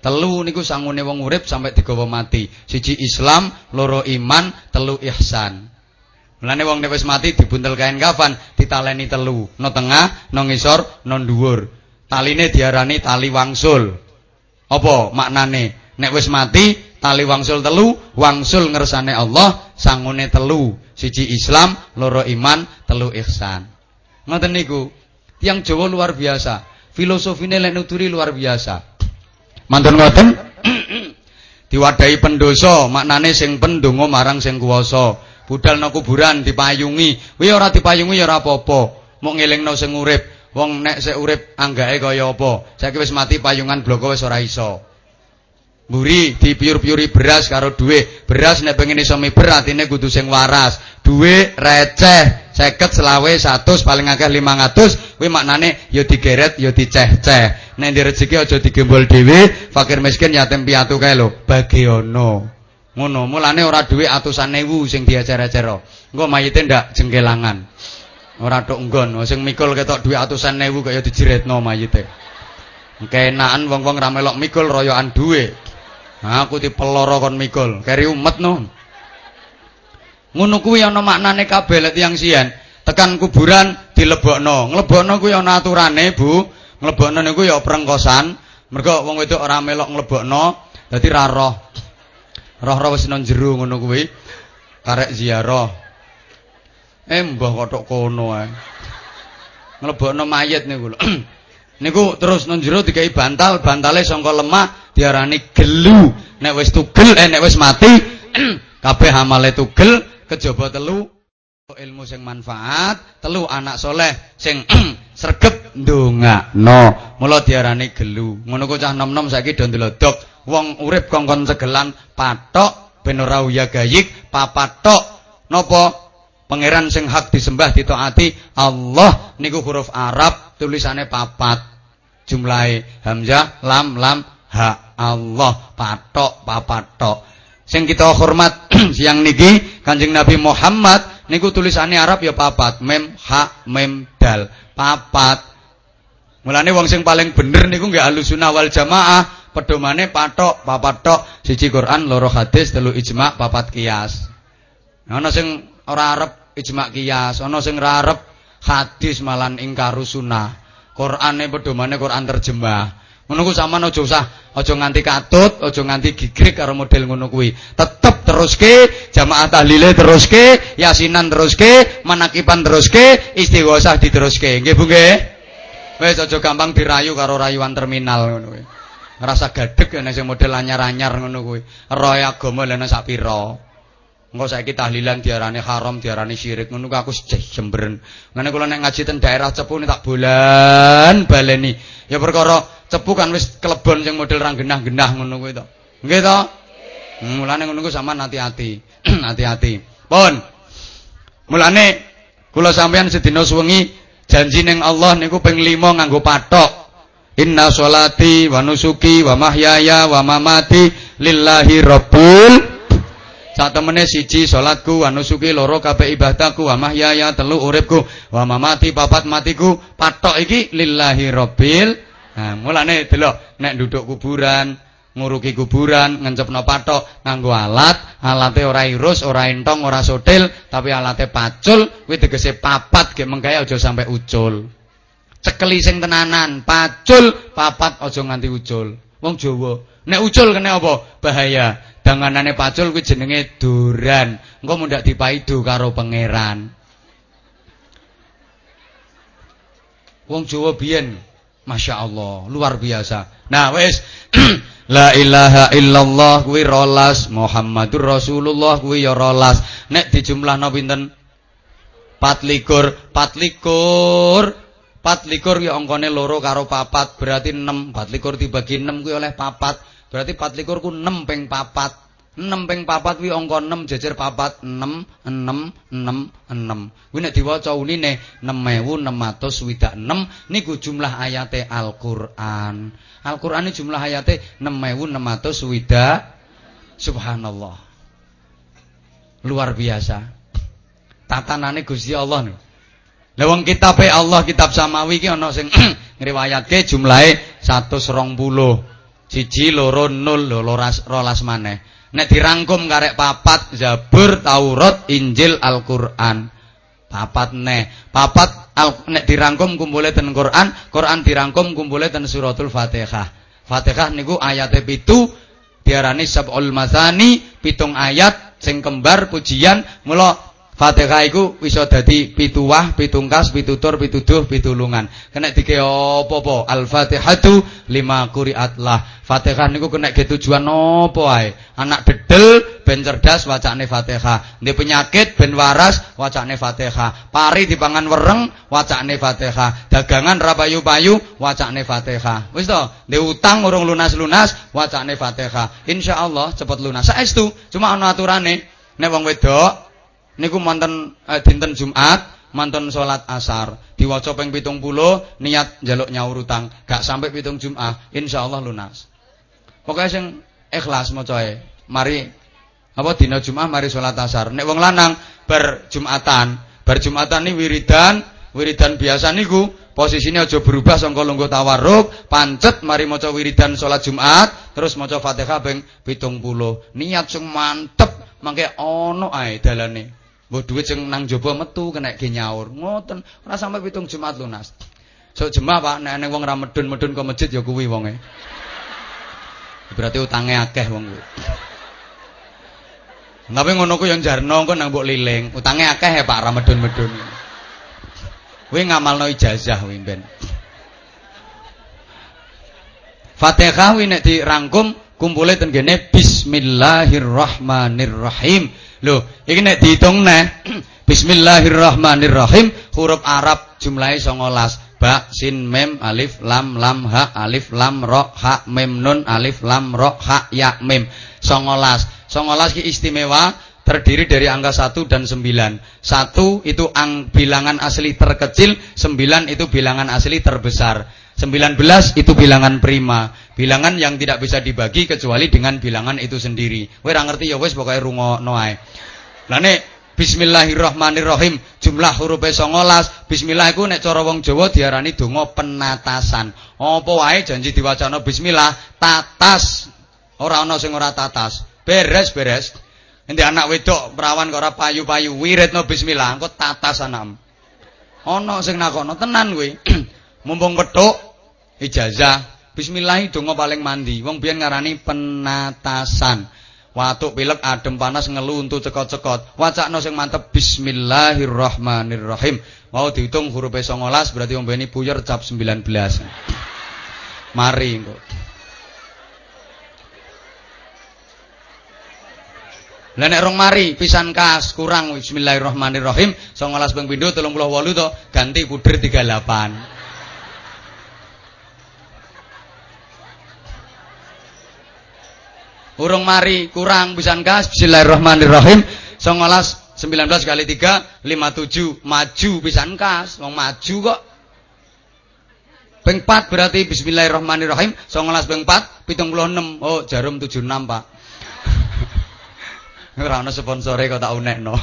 Telu niku sangune wong urip sampai digawa mati. Siji Islam, loro iman, telu ihsan. Mulane wong nek wis mati dibuntel kain kafan, ditaleni telu, no tengah, no ngisor, no dhuwur. Taline diarani tali wangsul. Apa maknane? Nek wis mati, tali wangsul telu, wangsul ngersane Allah, sangune telu. Siji Islam, loro iman, telu ihsan. Ngoten niku. Tiang Jawa luar biasa. Filosofine lek nuturi luar biasa. Mantun ngoten. Diwadahi pendoso, maknane sing pendonga marang sing kuwasa. Budal no kuburan dipayungi. Kuwi ora dipayungi ya ora apa-apa. Mok ngelingno sing urip. Wong nek sik urip anggake kaya apa? Saiki wis mati payungan bloko wis ora iso. Mburi dipiur-piuri beras karo duwe. Beras nek pengen iso miber atine kudu sing waras. Duwe receh, 50 selawe 100 paling akeh 500 kuwi maknane ya digeret ya diceh-ceh. Nek di rezeki aja digembol dhewe, fakir miskin yatim piatu kae lho, bagiono. Ngono, mulane ora duwe atusan ewu sing diajar-ajar. Engko mayite ndak jengkelangan. Ora tok nggon, sing mikul ketok duwe atusan ewu kaya dijeretno mayite. Kenaan wong-wong ra melok mikul royokan duwe. Aku dipeloro kon mikul, keri umet no. Ngono kuwi ana maknane kabeh lek tiyang sian. Tekan kuburan dilebokno. Nglebokno kuwi ana aturane, Bu. Nglebokno niku ya prengkosan. Mergo wong wedok ora melok nglebokno, dadi ra roh. Roh-roh wis nang jero ngono kuwi. Karek ziarah. Eh mbah kotok kono ae. Mlebokno mayit niku lho. niku terus nang jero dikai bantal, bantale sangka lemah diarani gelu. Nek wis tugel eh nek wis mati kabeh amale tugel kejaba telu ilmu sing manfaat, telu anak soleh sing sregep ndongakno. Mula diarani gelu. Ngono ku cah nom-nom saiki do ndelodok. Wong urip kongkon segelan patok ben ora uya gayik, papatok napa Pangeran sing hak disembah ditaati Allah niku huruf Arab tulisannya papat. Jumlahe hamzah lam lam ha Allah patok papatok. Sing kita hormat siang niki Kanjeng Nabi Muhammad niku tulisannya Arab ya papat, mem ha mem dal, papat. Mulane wong sing paling bener niku nggih Ahlussunnah wal Jamaah, pedomane patok, papat tok, siji Quran, loro hadis, telu ijma, papat kias. Ana sing ora arep ijma kias, ana sing rarep hadis malan ingkaru sunnah. Qur'ane pedomane Qur'an terjemah. Ngono ku sampean aja usah aja nganti katut, aja nganti gigrik karo model ngono kuwi. Tetep teruske jamaah tahlile teruske, yasinan teruske, manakipan teruske, istighosah diteruske. Nggih Bu nggih? Wis aja gampang dirayu karo rayuan terminal ngono kuwi. Ngerasa gadeg nek sing model anyar-anyar ngono kuwi. Roy agama sak pira. Engko saiki tahlilan diarani haram, diarani syirik ngono aku jemberen. Ngene kula nek ngaji ten daerah Cepu tak bulan baleni. Ya perkara Cepu kan wis kelebon sing model rang genah-genah ngono kuwi to. Nggih to? Hmm, mulane ngono ku sampean hati-hati. Hati-hati. Pun. Mulane kula sampean sedina suwengi janji ning Allah niku ping 5 nganggo patok. Inna sholati wa nusuki wa mahyaya wa mamati lillahi rabbil Sak temene siji salatku wa nusuki loro kabeh ibadahku wa mahyaya telu uripku wa mamati papat matiku patok iki lillahi rabbil Nah, mulane delok nek duduk kuburan, nguruki kuburan, ngencepno patok nganggo alat, alate ora irus, ora entong, ora sotil, tapi alate pacul, kuwi tegese papat ge mengkae aja sampai ucul. Cekeli sing tenanan, pacul, papat aja nganti ucul. Wong Jawa, nek ucul kena apa? Bahaya. Danganane pacul kuwi jenenge duran. Engko mundak dipaido karo pangeran. Wong Jawa biyen Masya Allah, luar biasa. Nah, wis La ilaha illallah kuwi rolas, Muhammadur Rasulullah kuwi ya rolas. Nek dijumlahno pinten? 24, 24. 24 ya angkane loro karo papat, berarti 6. 24 dibagi 6 kuwi oleh papat. Berarti 24 ku 6 ping 4. 6 ping 4 kuwi angka 6 jejer papat 6 6 6 6. Kuwi nek diwaca unine 6606 niku jumlah ayate Al-Qur'an. Al-Qur'an iki jumlah ayate 6606. Subhanallah. Luar biasa. Tatanane Gusti Allah niku. Lah wong kitabe Allah kitab samawi ki ana sing ngriwayatke jumlahe 120. Siji loro nol rolas rolas maneh. Nek dirangkum karek papat Zabur, Taurat, Injil, Al-Qur'an. Papat neh. Papat al, nek dirangkum kumpule ten Qur'an, Qur'an dirangkum kumpule ten suratul Fatihah. Fatihah niku ayate pitu diarani sab'ul masani, pitung ayat sing kembar pujian mula Fatihah iku bisa dadi pituwah, pitungkas, pitutur, pituduh, pitulungan. Kena dike apa-apa? Al-Fatihatu lima quri'at lah. Fatihah niku kena ge tujuan apa ae? Anak dedel ben cerdas wacane Fatihah. Ndek penyakit ben waras wacane Fatihah. Pari dipangan wereng wacane Fatihah. Dagangan ra payu-payu wacane Fatihah. Wis to, utang urung lunas-lunas wacane Fatihah. Insyaallah cepet lunas. Saestu, cuma ana aturane. Nek wong wedok niku manten eh, dinten Jumat mantan sholat asar. Diwaca pitung puluh niat jaluk nyaur utang. Gak sampai pitung Jumat insyaallah lunas. Pokoknya sing ikhlas macae mari apa dina Jumat mari sholat asar. Nek wong lanang bar Jumatan. Bar Jumatan ni wiridan wiridan biasa niku posisinya aja berubah sangka lungguh tawarruk. Pancet mari maca wiridan sholat Jumat terus maca Fatihah ping puluh. Niat sing mantep mangke ana ae dalane Mbok duit sing nang jaba metu kena ge nyaur. Ngoten. Ora sampe pitung Jumat lunas. Sok jemaah Pak, nek nek wong ra medun-medun ke masjid ya kuwi wonge. Berarti utange akeh wong kuwi. Tapi ngono ku yang jarno engko nang mbok liling, utange akeh ya Pak ra medun-medun. Kuwi ngamalno ijazah kuwi ben. Fatihah kuwi nek dirangkum kumpule ten gene bismillahirrahmanirrahim. Loh, iki nek neh Bismillahirrahmanirrahim huruf Arab jumlahe 19. Ba, sin, mem, alif, lam, lam, ha, alif, lam, ro, ha, mem, nun, alif, lam, ro, ha, ya, mem. 19. 19 ki istimewa terdiri dari angka 1 dan 9. 1 itu ang bilangan asli terkecil, 9 itu bilangan asli terbesar. 19 itu bilangan prima, bilangan yang tidak bisa dibagi kecuali dengan bilangan itu sendiri. Kowe ora ngerti ya wis pokoke rungokno ae. Lah nek Bismillahirrahmanirrahim jumlah huruf 19 Bismillah iku nek cara wong Jawa diarani donga penatasan. Apa wae janji diwacana bismillah tatas. Ora ana sing ora tatas. Beres beres. Endi anak wedok perawan kok ora payu-payu wiridno bismillah engko tatas anam. Ana sing nakono tenan kuwi. Mumpung petuk ijazah. Bismillah donga paling mandi. Wong biyen ngarani penatasan. Watuk pilek adem panas ngelu untuk cekot-cekot. Wacakno sing mantep bismillahirrahmanirrahim. Mau dihitung huruf 19 berarti wong beni buyar cap 19 mari engko Lah nek rong mari pisan kas kurang. Bismillahirrahmanirrahim. 19 ping pindho 38 to ganti puder 38 Urung mari kurang pisan gas. Bismillahirrahmanirrahim. 19 19 kali 3 57 maju pisan kas. Wong maju kok. 4 berarti bismillahirrahmanirrahim. 19 ping 4 76. Oh, jarum 76, Pak. Ora ana sponsore kok tak unekno.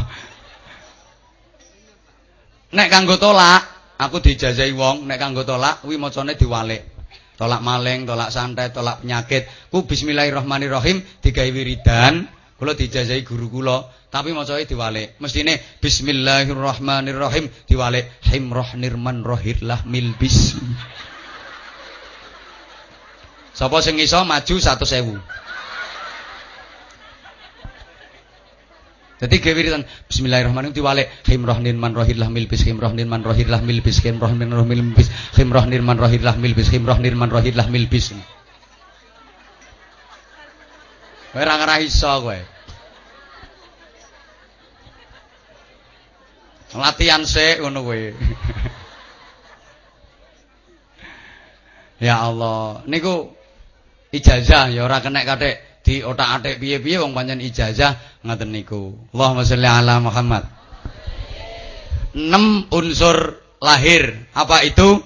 Nek kanggo tolak, aku dijajahi wong, nek kanggo tolak kuwi macane diwalik. Tolak maling, tolak santet, tolak penyakit. Ku bismillahirrahmanirrahim digawe wiridan, kula dijajahi guru kula, tapi macae diwalik. Mestine bismillahirrahmanirrahim diwalik himrah nirman rohirlah milbis. Sapa sing iso maju 100.000. Jadi kewiritan Bismillahirrahmanirrahim diwale himrohnin man rohillah milbis himrohnin man rohillah milbis himrohnin man milbis himrohnin man rohillah milbis himrohnin man rohillah milbis. Kowe ora ngarah iso kowe. Latihan sik ngono kowe. ya Allah, niku ijazah ya ora kena kathek di otak-atik piye-piye wong pancen ijazah ngaten niku. Allahumma sholli ala Muhammad. 6 unsur lahir. Apa itu?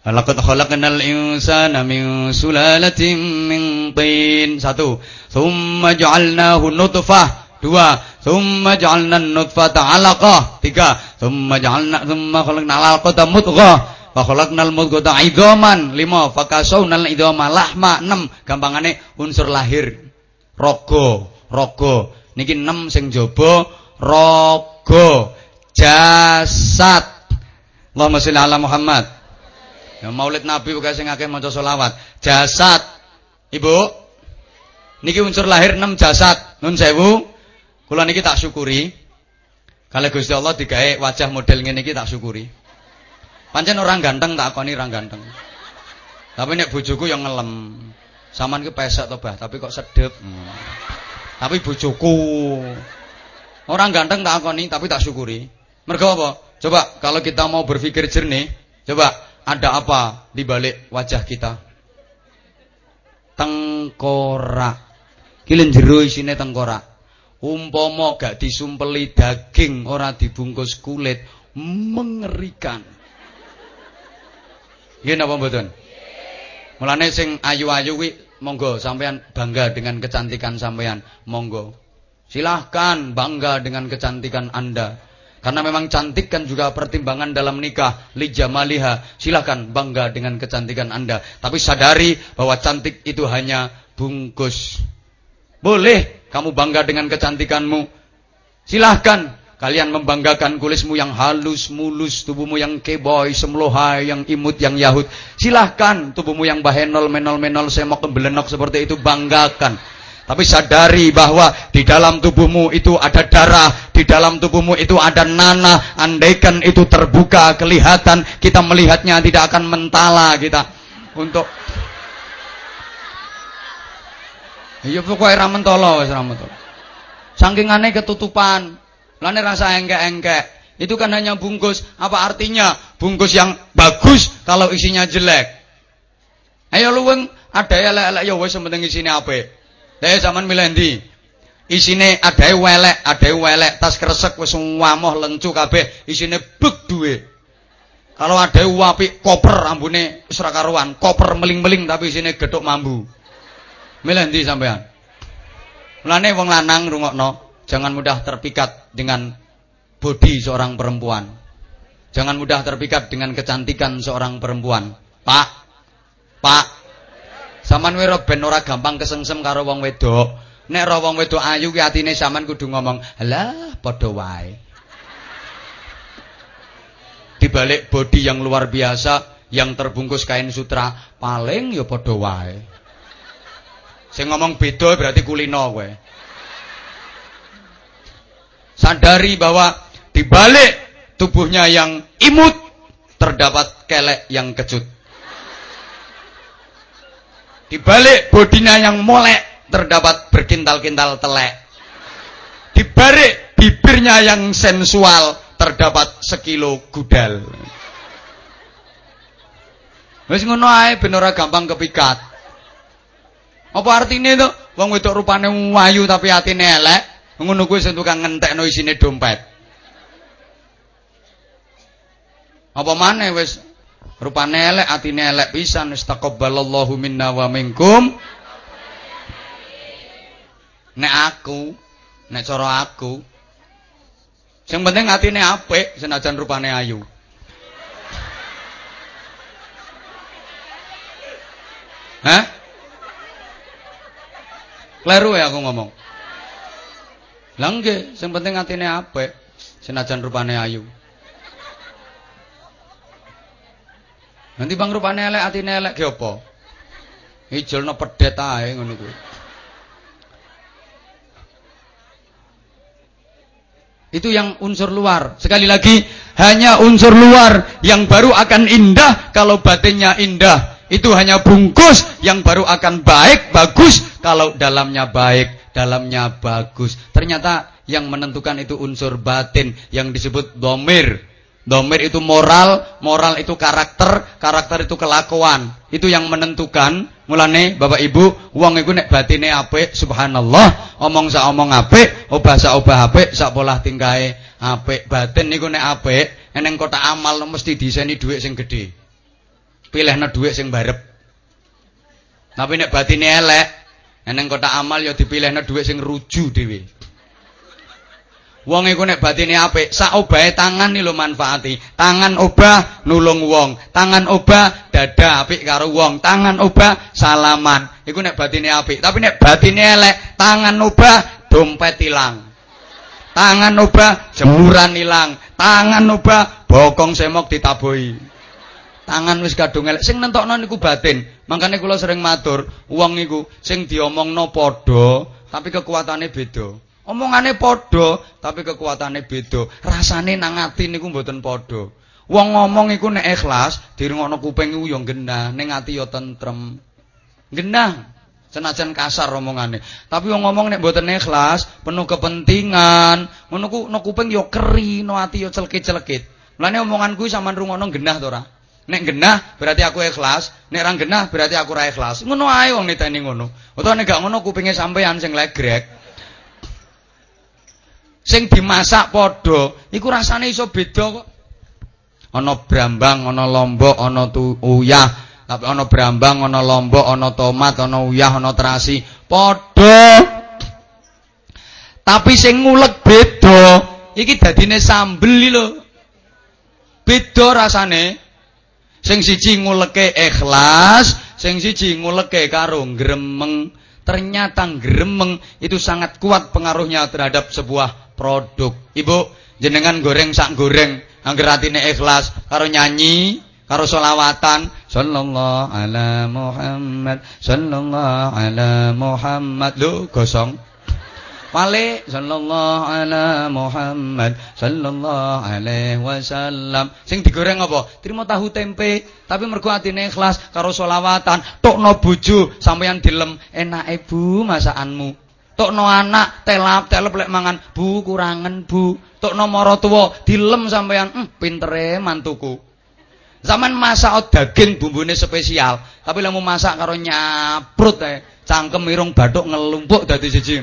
Laqad khalaqnal insana min sulalatin min tin. Satu. Tsumma ja'alnahu nutfah. Dua. Tsumma ja'alna an-nutfata 'alaqah. Tiga. Tsumma ja'alna tsumma khalaqna 'alaqata mudghah. Wa khalaqnal mudghata idhaman. 5. Fakasawnal idhama lahma. 6. Gampangane unsur lahir. Raga, raga. Niki 6 sing jaba raga. Jasad. Allahumma sholli ala Muhammad. Ya Maulid Nabi pokoke sing akeh maca selawat. Jasad. Ibu. Niki unsur lahir 6 jasad. Nun sewu. Kula niki tak syukuri. Kalau Gusti Allah digawe wajah model ngene iki tak syukuri. Pancen orang ganteng tak akoni orang ganteng. Tapi nek bojoku yang ngelem. Saman ki pesek to, Bah, tapi kok sedep. Hmm. Tapi bojoku. Orang ganteng tak akoni tapi tak syukuri. Mergo apa? Coba kalau kita mau berpikir jernih, coba ada apa di balik wajah kita? Tengkorak. Kilen jero isine tengkorak. Umpama gak disumpeli daging, ora dibungkus kulit, mengerikan. Nggih napa mboten? Mulane sing ayu-ayu kuwi monggo sampean bangga dengan kecantikan sampean, monggo. Silahkan bangga dengan kecantikan Anda. Karena memang cantik kan juga pertimbangan dalam nikah. Lijamaliha. Silahkan bangga dengan kecantikan Anda. Tapi sadari bahwa cantik itu hanya bungkus. Boleh kamu bangga dengan kecantikanmu. Silahkan kalian membanggakan kulismu yang halus, mulus, tubuhmu yang keboy, semlohai, yang imut, yang yahud. Silahkan tubuhmu yang bahenol, menol, menol, semok, belenok seperti itu banggakan. Tapi sadari bahwa di dalam tubuhmu itu ada darah, di dalam tubuhmu itu ada nanah. Andaikan itu terbuka, kelihatan, kita melihatnya tidak akan mentala kita untuk Iya pokoknya ra mentolo wis ra mentolo. Saking aneh ketutupan. Lane rasa engkek-engkek. Itu kan hanya bungkus. Apa artinya? Bungkus yang bagus kalau isinya jelek. Ayo luweng ada elek-elek ya wis penting isine apik. Lah zaman milih ndi? Isine adae welek, adae welek, tas kresek wis wamoh lencu kabeh, isine bek duwe. Kalau ada wapi koper ambune wis ora karuan, koper meling-meling tapi isine gethuk mambu. Milih ndi sampean? Mulane wong lanang rungokno, jangan mudah terpikat dengan bodi seorang perempuan. Jangan mudah terpikat dengan kecantikan seorang perempuan. Pak, Pak, Saman wiro ben ora gampang kesengsem karo wong wedok. Nek ro wong wedok ayu ki atine sampean kudu ngomong, "Halah, padha wae." Di balik bodi yang luar biasa yang terbungkus kain sutra, paling ya padha wae. Sing ngomong beda berarti kulino kowe. Sadari bahwa di balik tubuhnya yang imut terdapat kelek yang kecut. Di balik bodinya yang molek terdapat berkintal-kintal telek. Di balik bibirnya yang sensual terdapat sekilo gudal. Wis ngono ae ben ora gampang kepikat. Apa artine to? Wong wedok rupane wayu tapi atine elek, ngono kuwi sing tukang ngentekno isine dompet. Apa maneh wis rupane elek atine elek pisan wis taqabbalallahu minna wa minkum. Nek aku, nek cara aku sing penting atine apik senajan rupane ayu. Hah? Kleru ya aku ngomong. Lah nggih, sing penting atine apik, senajan rupane ayu. Nanti bang rupane elek atine elek ge apa? Ijolno pedet ae ngono kuwi. Itu yang unsur luar. Sekali lagi, hanya unsur luar yang baru akan indah kalau batinnya indah. Itu hanya bungkus yang baru akan baik, bagus kalau dalamnya baik, dalamnya bagus. Ternyata yang menentukan itu unsur batin yang disebut domir. Domir itu moral, moral itu karakter, karakter itu kelakuan. Itu yang menentukan. Mulane Bapak Ibu, uang itu nek batine apik, subhanallah, omong sak omong apik, obah sak obah apik, sak pola tingkae apik. Batin niku nek apik, eneng kota amal mesti diseni dhuwit sing gedhe pilihna dhuwit sing barep. Tapi nek batine elek, eneng kota amal ya dipilihna dhuwit sing ruju dhewe. Wong iku nek batine apik, sak obahe tangan iki lho manfaati. Tangan obah nulung wong, tangan obah dada apik karo wong, tangan obah salaman. Iku nek batine apik. Tapi nek batine elek, tangan obah dompet ilang. Tangan obah jemuran ilang, tangan obah bokong semok ditaboi tangan wis kadung elek. Sing nentokno niku batin. Makanya kula sering matur uang niku sing diomongno padha tapi kekuatane beda. Omongane padha tapi kekuatane beda. Rasane nang ati niku mboten padha. Wong ngomong iku nek ikhlas dirungokno kuping iku ya genah ning ati ya tentrem. Genah. Senajan kasar omongane. Tapi wong ngomong nek mboten ikhlas, penuh kepentingan, ngono ku no kuping yo keri, no ati yo celekit-celekit. Mulane omongan kuwi sampean rungokno genah to ora? Nek genah berarti aku ikhlas, nek ra genah berarti aku ra ikhlas. Ngono ae wong niteni ngono. Utawa nek gak ngono kupinge sampean sing legrek. Sing dimasak padha, iku rasane iso beda kok. Ana brambang, ana lombok, ana uyah, tapi ana brambang, ana lombok, ana tomat, ana uyah, ana terasi, padha. Tapi sing ngulek beda. Iki dadine sambel lho. Beda rasane. Sing siji nguleke ikhlas, sing siji nguleke karo gremeng. Ternyata gremeng itu sangat kuat pengaruhnya terhadap sebuah produk. Ibu, jenengan goreng sak goreng, angger atine ikhlas karo nyanyi, karo selawatan sallallahu ala Muhammad sallallahu ala Muhammad lu gosong Wale sallallahu ala Muhammad sallallahu alaihi wasallam. Sing digoreng apa? Terima tahu tempe, tapi mergo atine ikhlas karo selawatan. Tokno bojo sampeyan dilem, enak ibu masakanmu. Tokno anak telap telep lek mangan, Bu kurangen Bu. Tokno mara tuwa dilem sampeyan, hm, pintere mantuku. Zaman masak daging bumbune spesial, tapi lemu masak karo nyaprut ae, cangkem irung bathuk ngelumpuk dadi siji.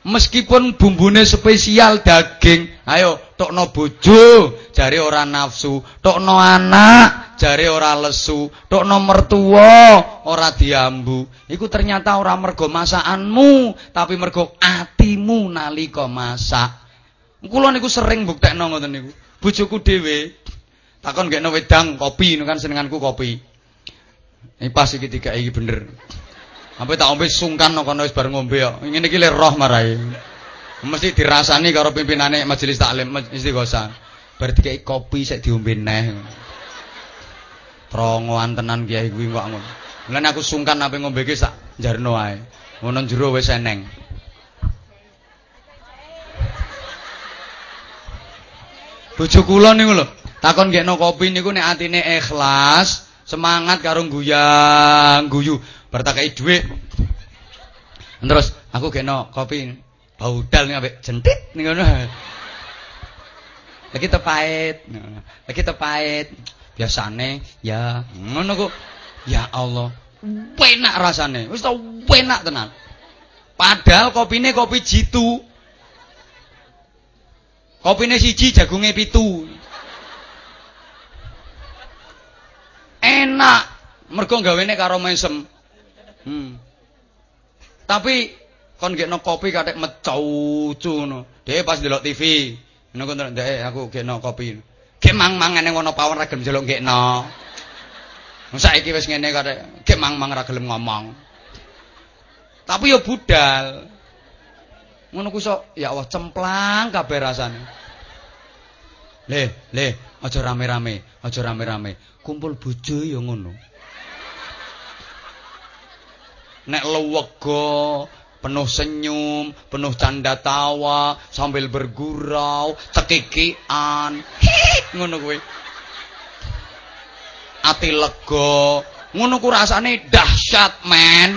Meskipun bumbune spesial daging, ayo tokno bojo, jare ora nafsu, tokno anak, jare ora lesu, tokno mertua, ora diambu. Iku ternyata ora mergo masakanmu, tapi mergo atimu nalika masak. Kula niku sering buktekno ngoten niku. Bojoku dhewe takon gekno wedang kopi niku kan senenganku kopi. Ini pas iki tiga iki bener. Sampai tak ombe sungkan no kono wis ngombe kok. Ngene iki roh marai. Mesti dirasani karo pimpinane majelis taklim istighosa. Bar dikai kopi sik diombe neh. Trongoan tenan kiai kuwi kok ngono. Lan aku sungkan ape ngombe iki sak jarno ae. Ngono jero wis eneng. Bojo kula niku lho, takon gekno kopi niku nek atine ikhlas, semangat karo guyang guyu, bar tak dhuwit. Terus aku gekno kopi baudal nih ambek jentit nih ngono. Lagi tepait, lagi tepait. Biasane ya ngono kok. Ya Allah, enak rasane. Wis tau enak tenan. Padahal kopine kopi jitu. Kopine siji jagunge pitu. Enak. Mergo gawene karo mesem. Hmm. Tapi kon gekno kopi katek mecucu ngono. Dhewe pas ndelok TV, ngono kon ndek aku gekno kopi. Gek mang-mang ngene ngono pawon ra gelem njaluk gekno. Saiki wis ngene katek gek mang-mang ra gelem ngomong. Tapi yo budal. ngono ku sok ya Allah cemplang kabeh rasane le le aja rame-rame aja rame-rame kumpul bojo ya ngono nek lewega penuh senyum penuh canda tawa sambil bergurau cekikian ngono kuwi ati lega ngono ku rasane dahsyat men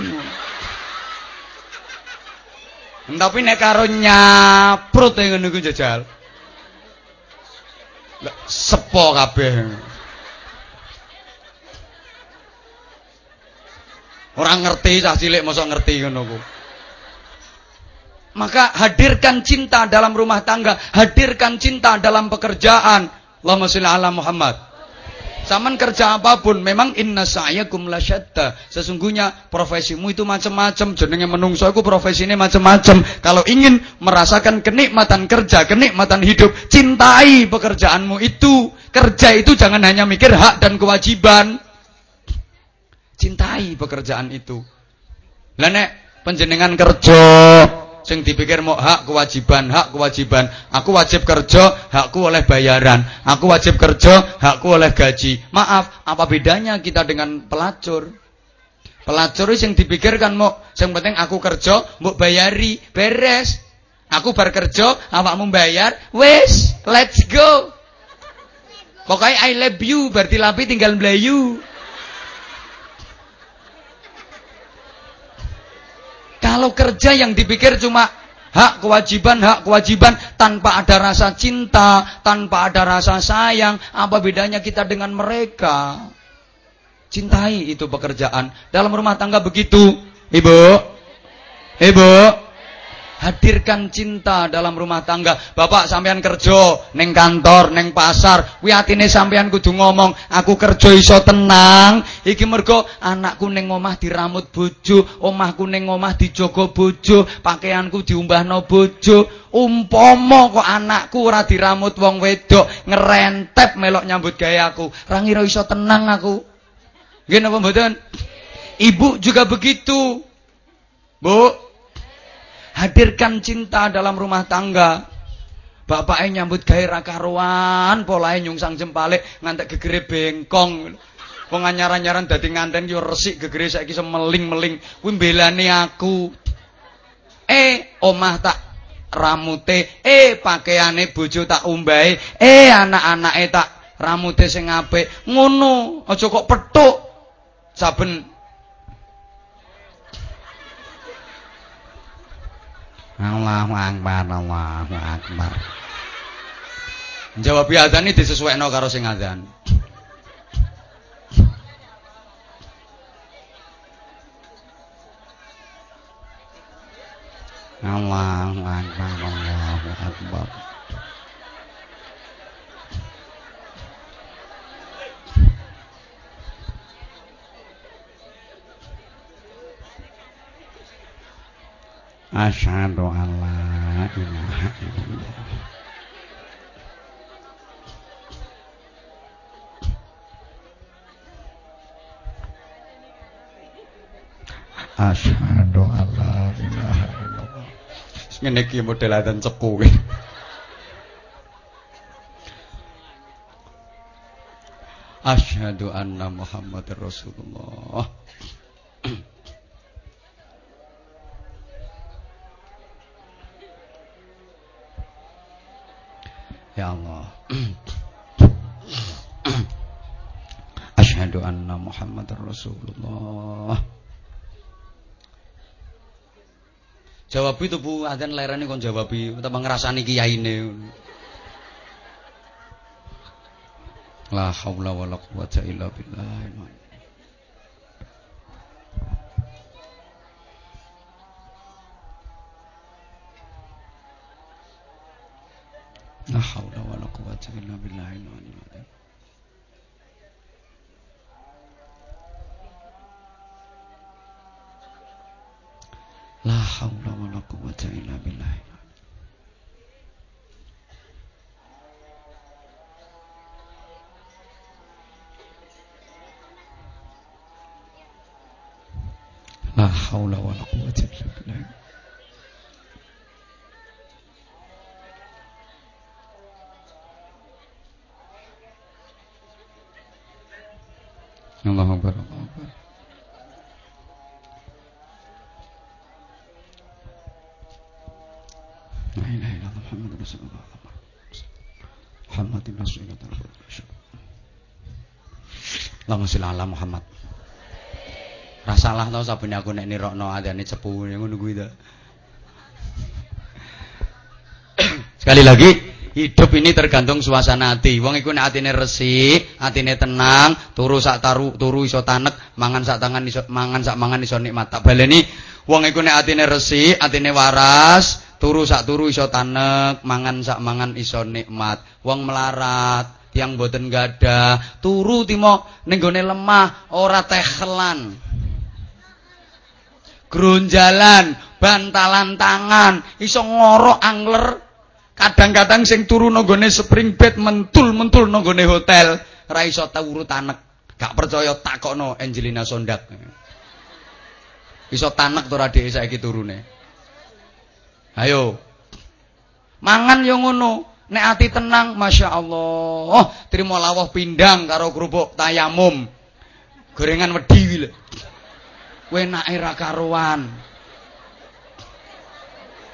Tapi nek karo nyaprut ngono iku jajal. Sepo kabeh. Orang ngerti cah cilik mosok ngerti ngono ku. Maka hadirkan cinta dalam rumah tangga, hadirkan cinta dalam pekerjaan. Allahumma sholli ala Muhammad. Zaman kerja apa pun, memang inna sa'yakum lasyatta. Sesungguhnya profesimu itu macam-macam. Jenenge menungso iku profesine macam-macam. Kalau ingin merasakan kenikmatan kerja, kenikmatan hidup, cintai pekerjaanmu itu. Kerja itu jangan hanya mikir hak dan kewajiban. Cintai pekerjaan itu. Lah nek panjenengan kerja sing dipikir mau hak kewajiban, hak kewajiban. Aku wajib kerja, hakku oleh bayaran. Aku wajib kerja, hakku oleh gaji. Maaf, apa bedanya kita dengan pelacur? Pelacur yang dipikirkan mau, yang penting aku kerja, mau bayari, beres. Aku bar kerja, awakmu bayar, wes, let's go. Pokoknya I love you, berarti lapi tinggal belayu. Kalau kerja yang dipikir cuma hak kewajiban, hak kewajiban tanpa ada rasa cinta, tanpa ada rasa sayang, apa bedanya kita dengan mereka? Cintai itu pekerjaan. Dalam rumah tangga begitu, Ibu. Ibu, hadirkan cinta dalam rumah tangga. Bapak sampean kerja neng kantor, neng pasar, kuwi atine sampean kudu ngomong, aku kerja iso tenang. Iki mergo anakku neng omah diramut bojo, omahku neng omah dijogo bojo, pakaianku diumbahno bojo. Umpama kok anakku ora diramut wong wedok, ngerentep melok nyambut gawe aku, ra iso tenang aku. Nggih napa mboten? Ibu juga begitu. Bu, Hadirkan cinta dalam rumah tangga. Bapaknya nyambut gawe ra karuan, polahe nyungsang jempale ngantek gegere bengkong. Wong anyaran-anyaran dadi nganten yo resik gegere saiki semeling-meling. Kuwi mbelani aku. Eh, omah tak ramute, eh pakaiane bojo tak umbahe, eh anak-anake tak ramute sing apik. Ngono, aja kok petuk. Saben Allahu akbar, Allahu akbar. Jawab adzan iki disesuaikno karo sing adzan. Allahu akbar, Allahu akbar. Asyhadu an la ilaha illallah. Asyhadu an la ilaha illallah. Ngene iki model cepu kuwi. Asyhadu anna Muhammadar Rasulullah. Ya Allah. Asyhadu anna Muhammadar Rasulullah. Jawab itu Bu, adzan lerane kon jawab utawa ngrasani kiyaine. La haula wala quwata illa billah. La haula wala quwwata illa billahil aliyyil Allahumma sholli ala Muhammad Rasalah tau sabene aku nek nirokno adane cepu ngono kuwi ta Sekali lagi Hidup ini tergantung suasana hati. Wong iku nek atine resik, atine tenang, turu sak taru, turu iso tanek, mangan sak tangan iso mangan sak mangan iso nikmat. Tak baleni wong iku nek atine resik, atine waras, turu sak turu iso tanek, mangan sak mangan iso nikmat. Wong melarat, yang boten gada, turu timo ning lemah, ora tehelan. Grunjalan, bantalan tangan, iso ngorok angler, Kadang-kadang sing turu nonggone spring bed mentul-mentul nonggone hotel, ra iso turu tanek. Gak percaya takokno Angelina Sondak. Iso tanek to ra dhek saiki turune. Ayo. Mangan yo ngono. Nek ati tenang, Masya Allah. Oh, terima lawah pindang karo kerupuk tayamum. Gorengan wedi wile. Wenake ra karuan.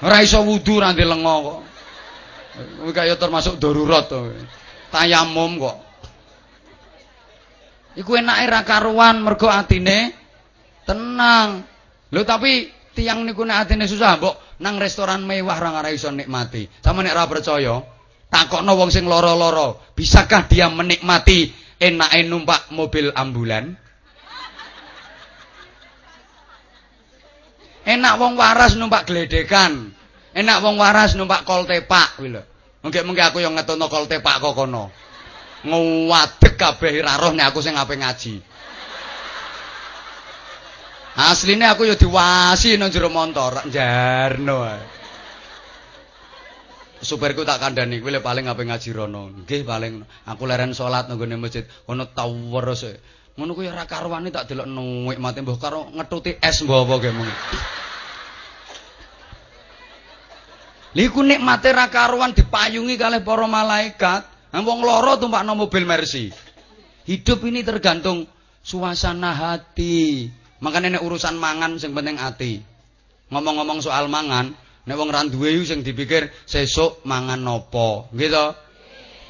Ora iso wudu ra lengo kok. Kuwi kaya termasuk darurat to. Tayamum kok. Iku enake ra karuan mergo atine tenang. Lho tapi tiang niku nek atine susah mbok nang restoran mewah ora iso nikmati. Sama nek ora percaya, takokno wong sing lara-lara, bisakah dia menikmati enake numpak mobil ambulan? Enak wong waras numpak gledekan. Enak wong waras numpak kol tepak kuwi lho. Mengke-mengke aku yang ngetono kol tepak kok kono. Nguwadeg kabeh ra roh nek aku sing ape ngaji. Asline aku ya diwasi nang jero montor, jarno ae. Supirku tak kandhani kuwi paling ape ngaji rono. Nggih paling aku leren salat nang masjid, tower sik. Ngono ku ya ora karuane tak delok nuwik mate mbah karo ngetuti es mbah apa ge mung. Liku nikmate ra karuan dipayungi kalih para malaikat. Wong lara tumpakno mobil Mercy. Hidup ini tergantung suasana hati. Makanya nek urusan mangan sing penting ati. Ngomong-ngomong soal mangan, nek wong ra duwe sing dipikir sesuk mangan nopo, gitu.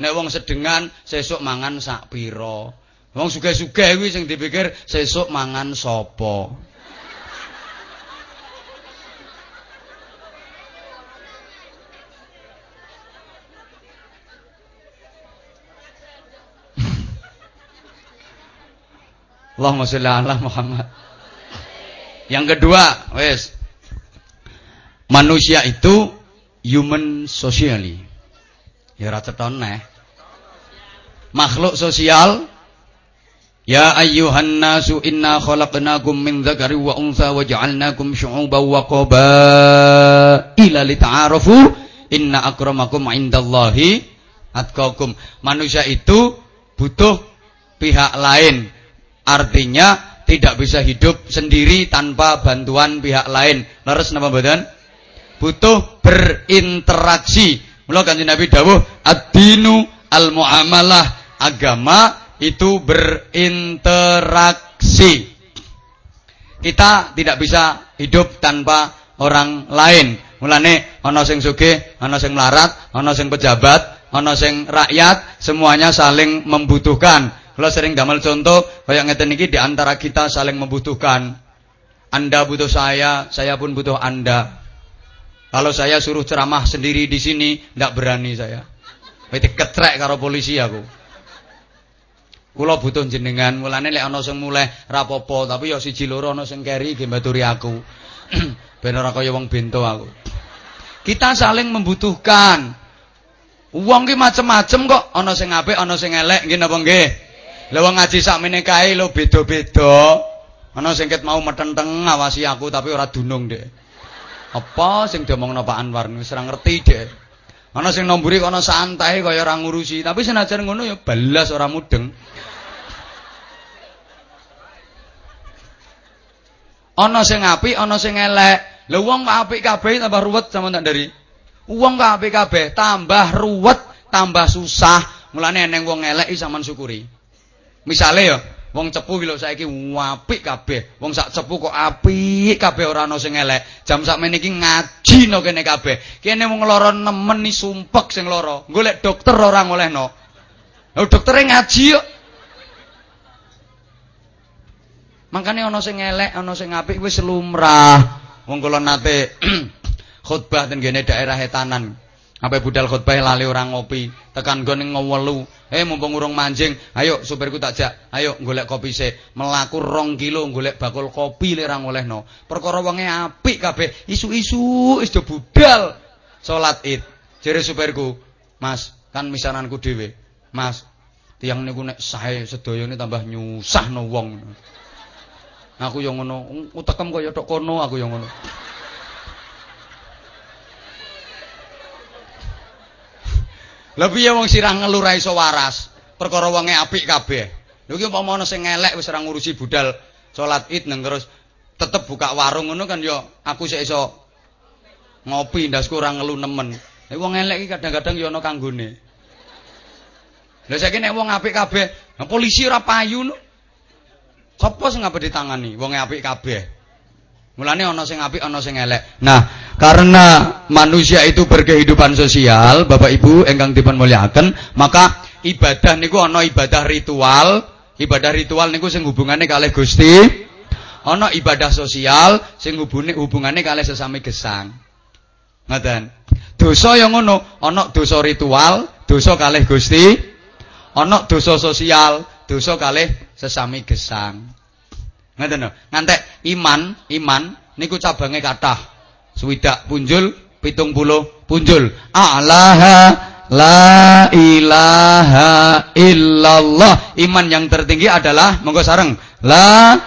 Nek wong sedengan sesuk mangan sak pira. Wong sugih-sugih kuwi sing dipikir sesuk mangan sapa. Allahumma sholli ala Muhammad. Yang kedua, wes. Manusia itu human socially. Ya ora neh. Makhluk sosial Ya ayyuhan nasu inna khalaqnakum min dzakari wa untha wa ja'alnakum syu'uban wa qabaila lita'arafu inna akramakum 'indallahi atqakum. Manusia itu butuh pihak lain. Artinya tidak bisa hidup sendiri tanpa bantuan pihak lain. Leres napa mboten? Butuh berinteraksi. Mula Kanjeng Nabi dawuh, ad-dinu al-muamalah. Agama itu berinteraksi. Kita tidak bisa hidup tanpa orang lain. Mulane ana sing sugih, ana sing melarat, ana sing pejabat, ana sing rakyat, semuanya saling membutuhkan. Kalau sering gamal contoh, kayak ngeten iki di antara kita saling membutuhkan. Anda butuh saya, saya pun butuh Anda. Kalau saya suruh ceramah sendiri di sini, tidak berani saya. Berarti ketrek karo polisi aku. Kula butuh jenengan, mulane lek ana sing mulai rapopo, tapi ya siji loro ana sing keri mbaturi aku. ben ora kaya wong bento aku. Kita saling membutuhkan. Wong ki macem-macem kok, ana sing apik, ana sing elek, nggih napa nggih? Lah wong ngaji sakmene kae lho beda-beda. Ana sing ket mau metenteng ngawasi aku tapi ora dunung, Dek. Apa sing diomongno Pak Anwar wis ora ngerti, Dek. Ana sing nomburi kono santai kaya ora ngurusi, tapi senajan ngono ya belas ora mudeng. Ana sing apik, ana sing elek. Lha wong apik kabeh tambah ruwet sama tak dari. Wong apik kabeh tambah ruwet, tambah susah. Mulane eneng wong elek iki sampean syukuri. Misale ya, wong cepu iki lho saiki apik kabeh. Wong sak cepu kok apik kabeh ora ana sing. Jam sakmene iki ngaji no kene kabeh. Kene wong lara nemen ni sumpek sing lara. Golek dokter ora ngolehno. Lho doktere ngaji yo. Makane ana sing elek, ana sing apik wis lumrah. Wong kula nate khutbah ten daerah etanan. Apa budal khutbah lali orang ngopi, tekan gone ngewelu. Eh mumpung urung mancing, ayo supirku tak jak. Ayo golek kopi se. Melaku rong kilo golek bakul kopi le ra ngolehno. Perkara wonge apik kabeh. Isu-isu wis do budal salat Id. Jere supirku, "Mas, kan misananku dhewe. Mas, tiang niku nek sae sedayane tambah nyusahno wong." Aku yo ngono, utekem kaya tok kono aku yo ngono. Lebih ya wong sirah ngeluh ra iso waras. Perkara wonge apik kabeh. Lho iki umpama ana sing elek wis ora ngurusi budal salat Id nang terus tetep buka warung ngono kan ya aku sik iso ngopi ndasku ora ngeluh nemen. Nek wong elek iki kadang-kadang ya ana kanggone. Lha saiki nek wong apik kabeh, polisi ora payu no. Sapa sing ngape ditangani? Wong apik kabeh. Mulane ana sing apik, ana sing elek. Nah, karena manusia itu berkehidupan sosial, Bapak Ibu engkang dipun mulyakaken, maka ibadah niku ana ibadah ritual, ibadah ritual niku sing hubungane kalih Gusti ana ibadah sosial sing hubune hubungane kalih sesami gesang. Ngoten. Dosa yang ngono, ana dosa ritual, dosa kalih Gusti, ana dosa sosial, dosa kalih sesami gesang. Ngoten lho. Ngantek iman, iman niku cabange kathah. Swidak punjul, pitung puluh punjul. A'laha La ilaha illallah. Iman yang tertinggi adalah monggo sareng. La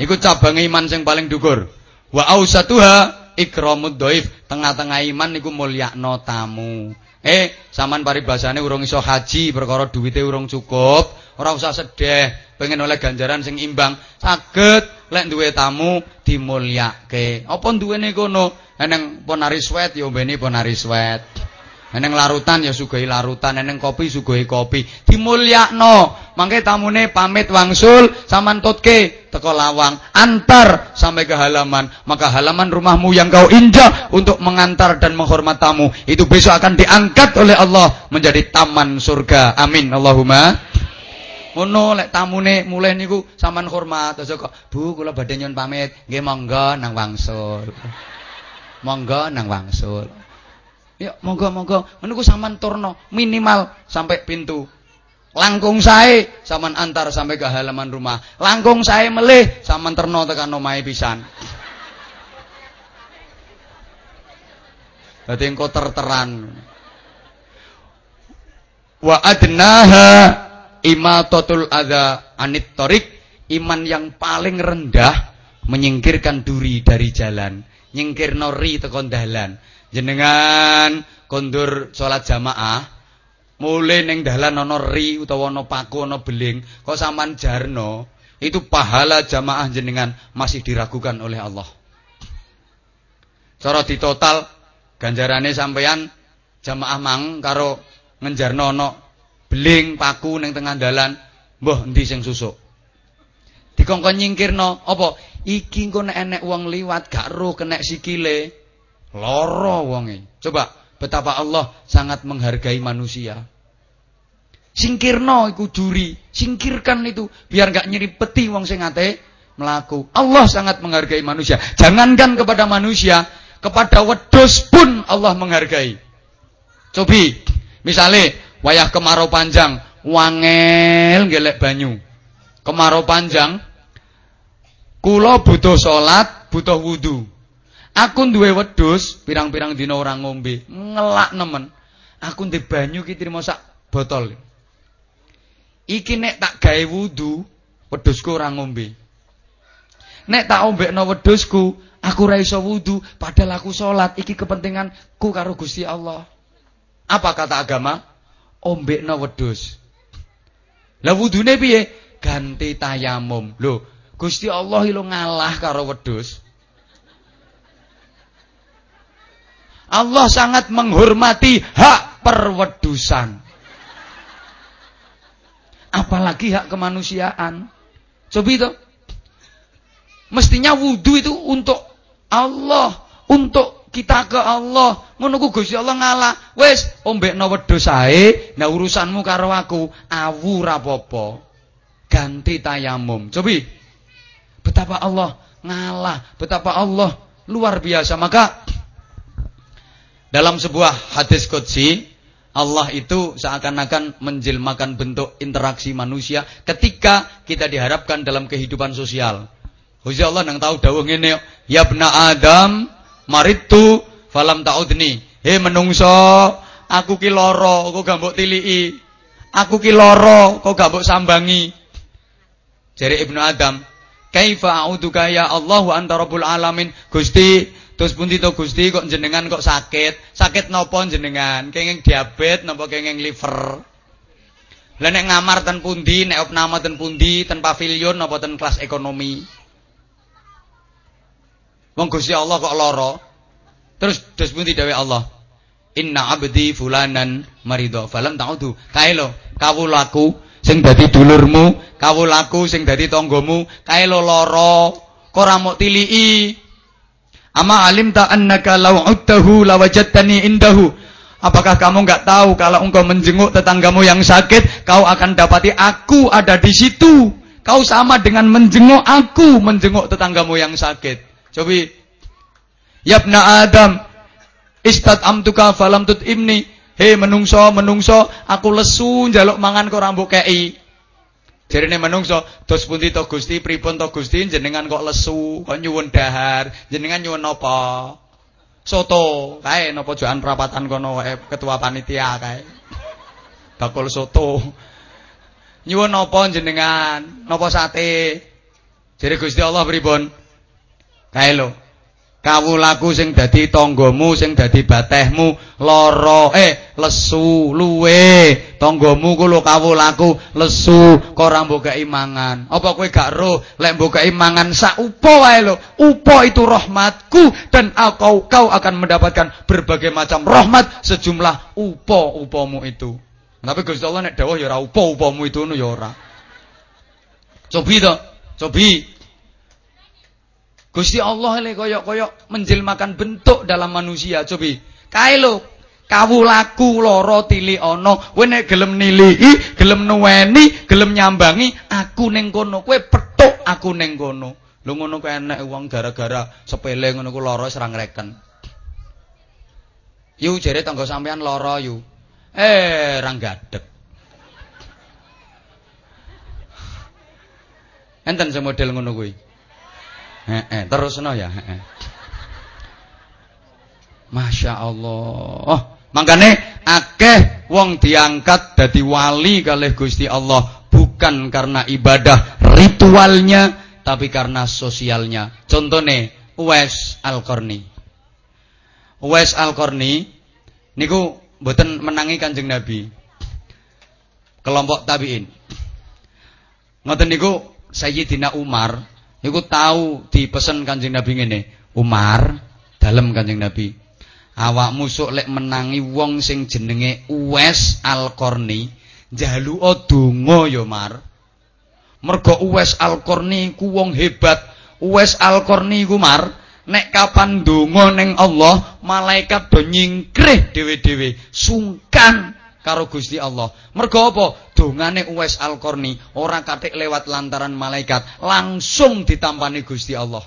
Iku cabang iman yang paling dhuwur. Wa ausatuha ikramud dhaif. Tengah-tengah iman niku mulyakno tamu. Eh, saman paribasane urung iso haji perkara duwite urung cukup, ora usah sedih, pengen oleh ganjaran sing imbang. Saged lek duwe tamu dimulyake. Apa duwene kono? Eneng ponari sweat ya ombene ponari sweat. Eneng larutan ya sugoi larutan, eneng kopi sugoi kopi. Dimulyakno. Mangke tamune pamit wangsul saman totke teko lawang, antar sampai ke halaman. Maka halaman rumahmu yang kau injak untuk mengantar dan menghormat tamu, itu besok akan diangkat oleh Allah menjadi taman surga. Amin. Allahumma ngono lek tamune mulai niku saman hormat aja kok Bu kula badhe nyuwun pamit nggih monggo nang wangsul monggo nang wangsul. Ya monggo monggo menunggu saman turno minimal sampai pintu. Langkung sae saman antar sampai ke halaman rumah. Langkung sae melih saman terno tekan omahe pisan. Dadi engko terteran. Wa adnaha imatatul adza anit torik iman yang paling rendah menyingkirkan duri dari jalan nyingkirno ri tekan dalan. Jenengan kondur salat jamaah mulai neng dalan ana ri utawa ana paku ana beling, kok sampean jarno, itu pahala jamaah jenengan masih diragukan oleh Allah. Cara ditotal ganjarane sampeyan jamaah mang karo ngenjarno ana beling paku neng tengah dalan, mbah endi sing susuk. Dikongkon nyingkirno apa? Iki engko nek enek wong liwat gak ro kenek sikile. Lara wonge. Coba betapa Allah sangat menghargai manusia. Singkirno iku juri, singkirkan itu biar gak nyeripeti wong sing ate melaku. Allah sangat menghargai manusia. Jangankan kepada manusia, kepada wedus pun Allah menghargai. Cobi, misalnya wayah kemarau panjang, wangel gelek banyu. Kemarau panjang, Kula butuh salat, butuh wudu. Aku duwe wedhus, pirang-pirang dina ora ngombe, ngelak nemen. Aku ndek banyu ki trimo sak botol. Iki nek tak gawe wudu, wedhusku ora ngombe. Nek tak ombekno wedhusku, aku ora iso wudu, padahal aku salat. Iki kepentinganku karo Gusti Allah. Apa kata agama? Ombekno wedhus. Lah wudune piye? Ganti tayamum. Loh, Gusti Allah ilo ngalah karo wedhus. Allah sangat menghormati hak perwedusan. Apalagi hak kemanusiaan. Coba itu. Mestinya wudhu itu untuk Allah, untuk kita ke Allah. Menunggu Gusti Allah ngalah. Wes, ombekno wedhus ae, nah urusanmu karo aku awu rapopo. Ganti tayamum. Coba Betapa Allah ngalah, betapa Allah luar biasa. Maka dalam sebuah hadis qudsi Allah itu seakan-akan menjelmakan bentuk interaksi manusia ketika kita diharapkan dalam kehidupan sosial. Gusti Allah nang tahu dawuh ngene, ya bena Adam maritu falam taudni. He menungso, aku ki lara, kok gak mbok tiliki. Aku ki lara, kok gak sambangi. Jere Ibnu Adam, Kaifa a'udzuka ya Allah wa anta rabbul alamin. Gusti, terus pundi to Gusti kok jenengan kok sakit? Sakit napa jenengan? Kenging diabetes napa kenging liver? Lah nek ngamar ten pundi, nek opname ten pundi, ten pavilion napa ten kelas ekonomi? Wong Gusti Allah kok lara. Terus terus pundi dawuh Allah? Inna abdi fulanan marido falam ta'udu. Kae lho, kawulaku sing dadi dulurmu, kawulaku sing dadi tanggamu, kae lo lara, kok ora mok tiliki. Ama alimta annaka law uttahu lawajadtani indahu. Apakah kamu enggak tahu kalau engkau menjenguk tetanggamu yang sakit, kau akan dapati aku ada di situ. Kau sama dengan menjenguk aku, menjenguk tetanggamu yang sakit. Cobi. Yabna Adam, istad amtuka falam tut imni. Hei menungso, menungso, aku lesu njaluk mangan kok rambut kei. Jarine menungso, dos pundi to Gusti, pripun to Gusti, jenengan kok lesu, kok nyuwun dahar, jenengan nyuwun apa? Soto, kae napa joan perapatan kono wae ketua panitia kae. Bakul soto. Nyuwun napa jenengan? Napa sate? Jare Gusti Allah pripun? Kae lho. Kawulaku sing dadi tanggamu, sing dadi batehmu lara eh lesu luwe. Tanggamu ku lho kawulaku lesu kok ora mbokeki mangan. Apa kowe gak roh lek mbokeki mangan sak upo wae lho. Upo itu rahmatku dan kau kau akan mendapatkan berbagai macam rahmat sejumlah upo-upomu itu. Tapi Gusti Allah nek dawuh ya ora upo-upomu itu ya ora. Cobi to, cobi. Gusti Allah ini koyok-koyok menjelmakan bentuk dalam manusia. Cobi. Kae lho, kawulaku lara tili ana, kowe nek gelem nilii, gelem nuweni, gelem nyambangi, aku ning kono. Kowe petuk aku ning kono. Lho ngono kuwi enek gara-gara sepele ngono ku lara wis ra ngreken. Yu jere tangga sampean lara yu. Eh, ra gadeg. Enten sing model ngono kuwi. Heeh, terusno ya, heeh. Masya Allah. Oh, makane akeh wong diangkat dadi wali kalih Gusti Allah bukan karena ibadah ritualnya tapi karena sosialnya. Contone Uwais Al-Qarni. Uwais Al-Qarni niku mboten menangi Kanjeng Nabi. Kelompok tabi'in. Ngoten niku Sayyidina Umar Iku tahu dipesen Kanjeng Nabi ngene, Umar, dalem Kanjeng Nabi. Awakmu sok lek menangi wong sing jenenge Uwais Al-Qarni, njaluka donga ya, Mar. Mergo Uwais Al-Qarni ku wong hebat. Uwais Al-Qarni ku Mar, nek kapan donga ning Allah, malaikat do nyingkrih dhewe-dhewe, sungkan karo Gusti Allah. Mergo apa? Dongane Uwais Al-Qarni ora katik lewat lantaran malaikat, langsung ditampani Gusti Allah.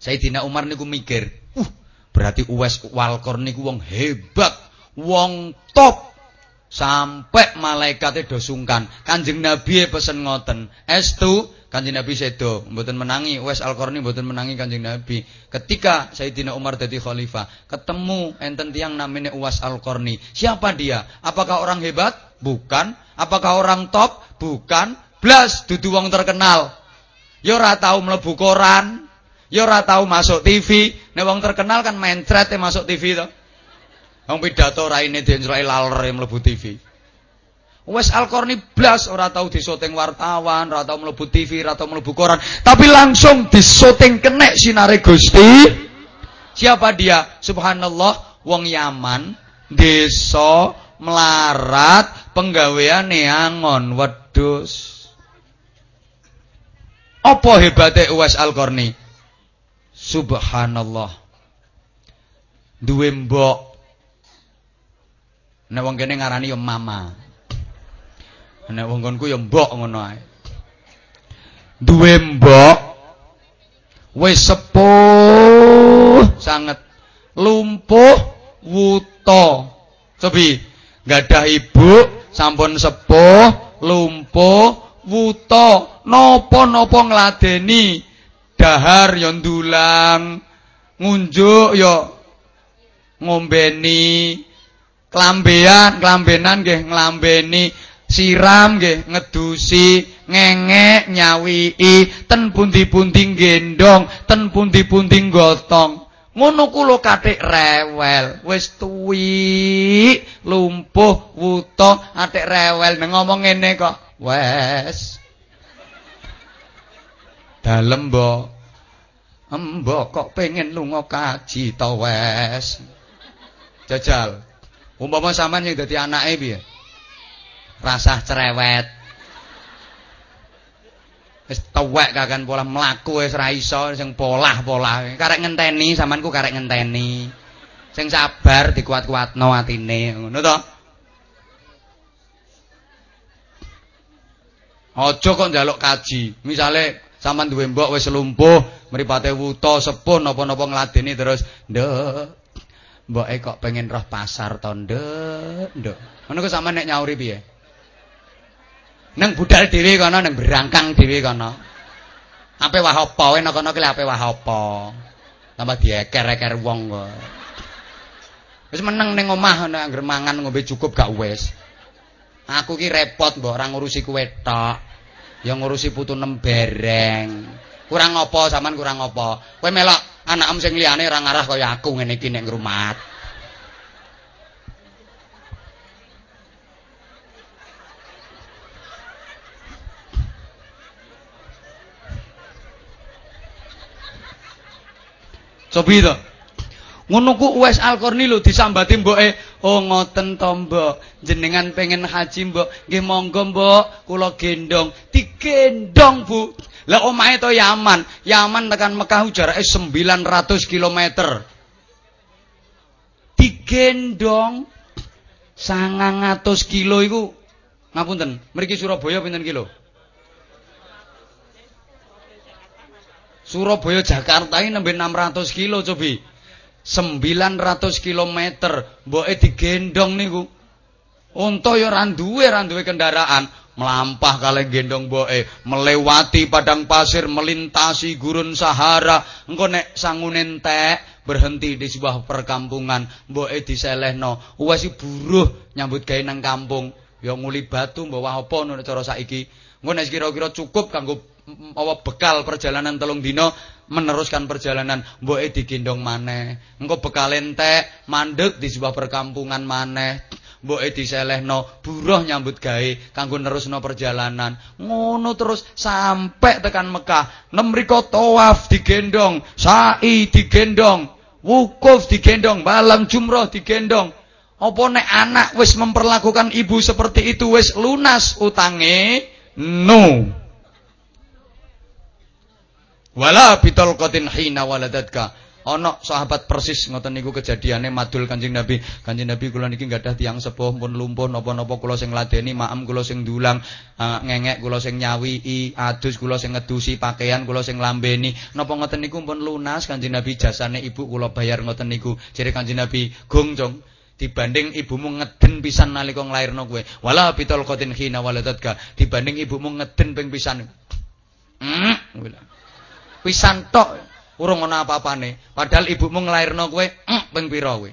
Sayyidina Umar niku mikir, uh, berarti Uwais Al-Qarni wong hebat, wong top. Sampai malaikatnya do sungkan. Kanjeng Nabi pesen ngoten. Estu Kanjeng Nabi sedo, mboten menangi Wes Al-Qarni mboten menangi Kanjeng Nabi. Ketika Sayyidina Umar jadi khalifah, ketemu enten tiang namanya Uwas Al-Qarni. Siapa dia? Apakah orang hebat? Bukan. Apakah orang top? Bukan. Blas dudu wong terkenal. Ya ora tau koran, ya ora masuk TV. Nek wong terkenal kan thread masuk TV to. Wong pidato raine dienjroki laler mlebu TV. Wes Al-Qarni blas ora tau disoting wartawan, ora tau mlebu TV, ora tau mlebu koran, tapi langsung disoting kenek sinare Gusti. Siapa dia? Subhanallah, wong Yaman, desa melarat, penggaweane angon wedhus. Apa hebate Uwais Al-Qarni? Subhanallah. Duwe mbok. Nek wong kene ngarani yo mama. Nek wong konku ya mbok ngono ae. Duwe mbok wis sepuh sanget lumpuh wuto. Cobi gadah ibu sampun sepuh lumpuh wuto napa-napa ngladeni dahar ya ndulang ngunjuk ya ngombeni klambean klambenan nggih nglambeni siram nggih ngedusi ngengek nyawii ten pundi-pundi gendong ten pundi-pundi gotong ngono kulo katik rewel. Wis tuwi lumpuh wuto atik rewel. Nang ngomong ngene kok wes. Dalem mbok. Mbok kok pengen lunga kaji to wes. Jajal umpama sampean sing dadi anake piye? Rasah cerewet. Wis tuwek kakan pola mlaku wis ra iso sing polah-polah. Karek ngenteni sampeanku karek ngenteni. Sing sabar dikuat-kuatno atine ngono to? Aja kok njaluk kaji. Misale sampean duwe mbok wis lumpuh, mripate wuta, sepuh napa-napa ngladeni terus, "Nduk, mboke kok pengen roh pasar to, Nduk, Nduk." Ngono kok sampean nek nyauri piye? Nang budal dhewe kono, nang berangkang dhewe kono. Ape wah apa? Enak kono ki ape wah apa? Tambah dieker-eker wong kok. Wis meneng ning omah nek anggere mangan ngombe cukup gak wis. Aku ki repot mbok ora ngurusi kuwe tok. Ya ngurusi putu nem bereng. Kurang apa sampean kurang apa? Kowe melok anakmu sing liyane ora ngarah kaya aku ngene iki nek ngrumat. Cobi to. Ngono ku Uwais Al-Qarni lho disambati mboke, "Oh ngoten to, Mbok. Jenengan pengen haji, Mbok. Nggih monggo, Mbok. Kula gendong." Digendong, Bu. Lah omahe to Yaman. Yaman tekan Mekah jarake 900 km. Digendong 900 kilo iku ngapunten, mriki Surabaya pinten kilo? Surabaya Jakarta ini nembe 600 kilo cobi. 900 km mboke digendong niku. Unta ya ora duwe, ora duwe kendaraan, melampah kalih gendong mboke, melewati padang pasir, melintasi gurun Sahara. Engko nek sangune entek berhenti di sebuah perkampungan, mboke diselehno. Wes buruh nyambut gawe nang kampung. Ya nguli batu mbok apa ngono cara saiki. Engko nek kira-kira cukup kanggo apa bekal perjalanan telung dino meneruskan perjalanan mboke digendong maneh engko bekal entek mandek di sebuah perkampungan maneh mboke diselehno buruh nyambut gawe kanggo nerusno perjalanan. Ngono terus sampai tekan Mekah. Nemriko tawaf digendong sa'i digendong wukuf digendong balang jumroh digendong. Apa nek anak wis memperlakukan ibu seperti itu wis lunas utange? No. Wala kotin hina waladatka. Ana sahabat persis ngoten niku kejadiane madul Kanjeng Nabi. Kanjeng Nabi kula niki gadah tiyang sepuh pun lumpuh napa-napa kula sing ladeni, maem kula sing dulang, uh, ngengek kula sing nyawii, adus kula sing ngedusi pakaian kula sing lambeni. Napa ngoten niku pun lunas Kanjeng Nabi jasane ibu kula bayar ngoten niku. Jere Kanjeng Nabi, "Gong, Jong, dibanding ibumu ngeden pisan nalika nglairno kowe. Wala kotin hina waladatka. Dibanding ibumu ngeden ping pisan. Hmm, pisan tok urung ana apa-apane. Padahal ibumu nglairno kowe mm, ping pira kowe?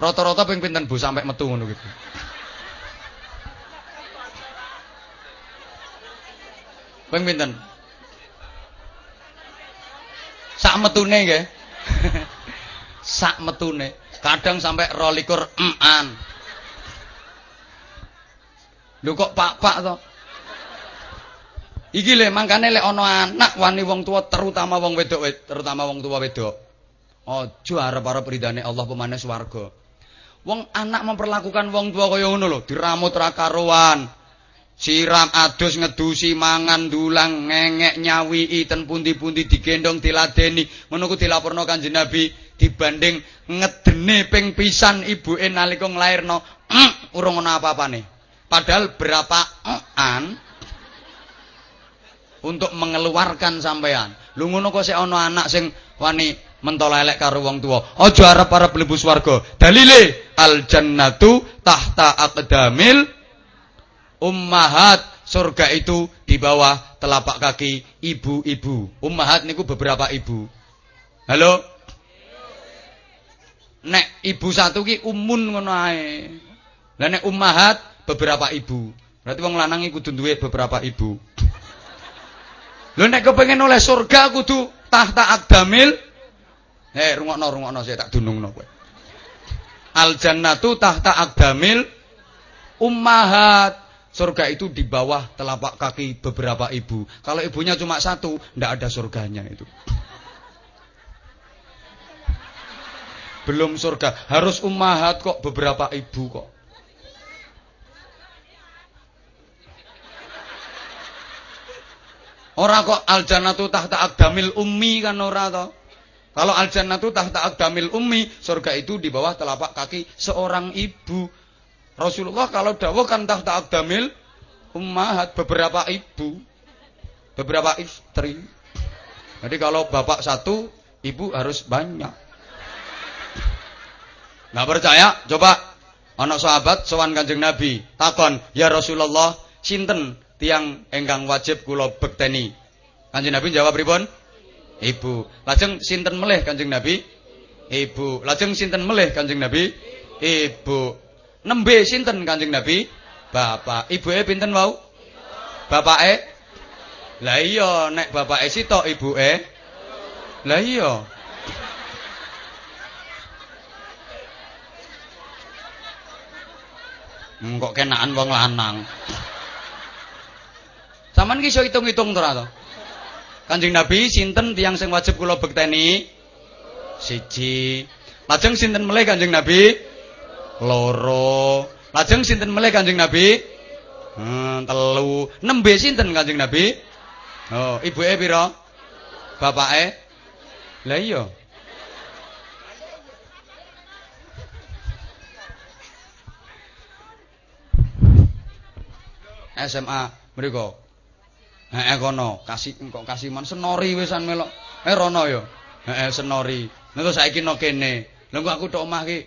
Rata-rata ping pinten Bu sampai metu ngono gitu. Ping pinten? Sak metune nggih. Sak metune. Kadang sampai 22 eman. Lho kok pak-pak to? Iki le mangkane lek ana anak wani wong tua terutama wong wedok terutama wong tua wedok. Aja arep-arep ridane Allah pemane swarga. Wong anak memperlakukan wong tua kaya ngono lho, diramut ra karuan. Siram adus ngedusi mangan dulang ngengek nyawi ten pundi-pundi digendong diladeni ngono dilaporno Kanjeng Nabi dibanding ngedene ping pisan ibuke nalika nglairno urung ana apa-apane. Padahal berapa an untuk mengeluarkan sampean. Lu ngono kok sik ana anak sing wani mentol elek karo wong tuwa. Aja arep-arep mlebu swarga. Dalile al jannatu tahta aqdamil ummahat. Surga itu di bawah telapak kaki ibu-ibu. Ummahat niku beberapa ibu. Halo? Nek ibu satu ki umun ngono ae. Lah nek ummahat beberapa ibu. Berarti wong lanang iku duwe beberapa ibu. Lho nek kepengin oleh surga kudu tahta akdamil. Eh rungokno rungokno saya tak dunungno kowe. Al jannatu tahta akdamil ummahat. Surga itu di bawah telapak kaki beberapa ibu. Kalau ibunya cuma satu, ndak ada surganya itu. Belum surga, harus ummahat kok beberapa ibu kok. Ora kok al jannatu tahta akdamil ummi kan ora to. Kalau al jannatu tahta akdamil ummi, surga itu di bawah telapak kaki seorang ibu. Rasulullah kalau dawuh kan tahta akdamil ummahat, beberapa ibu, beberapa istri. Jadi kalau bapak satu, ibu harus banyak. Nggak percaya? Coba anak sahabat sowan Kanjeng Nabi, takon, "Ya Rasulullah, sinten tiang engkang wajib kula bekteni?" Kanjeng Nabi jawab pripun? Ibu. Lajeng sinten melih Kanjeng Nabi? Ibu. Lajeng sinten melih Kanjeng Nabi? Ibu. Nembe sinten Kanjeng Nabi? Bapak. Ibuke pinten wau? Bapake? Lah iya, nek bapake sitok ibuke? Lah iya. Hmm, kok kenaan wong lanang. Saman ki iso hitung-hitung to to? Kanjeng Nabi sinten tiyang sing wajib kula bekteni? Siji. Lajeng sinten melih Kanjeng Nabi? Loro. Lajeng sinten melih Kanjeng Nabi? Hmm, telu. Nembe sinten Kanjeng Nabi? Oh, ibuke pira? Bapake? Lah iya. SMA mriku. Heeh kono, kasih kok kasiman senori wisan melok. Eh rono ya. Heeh senori. Nek saiki no kene. Lha aku tok omah ki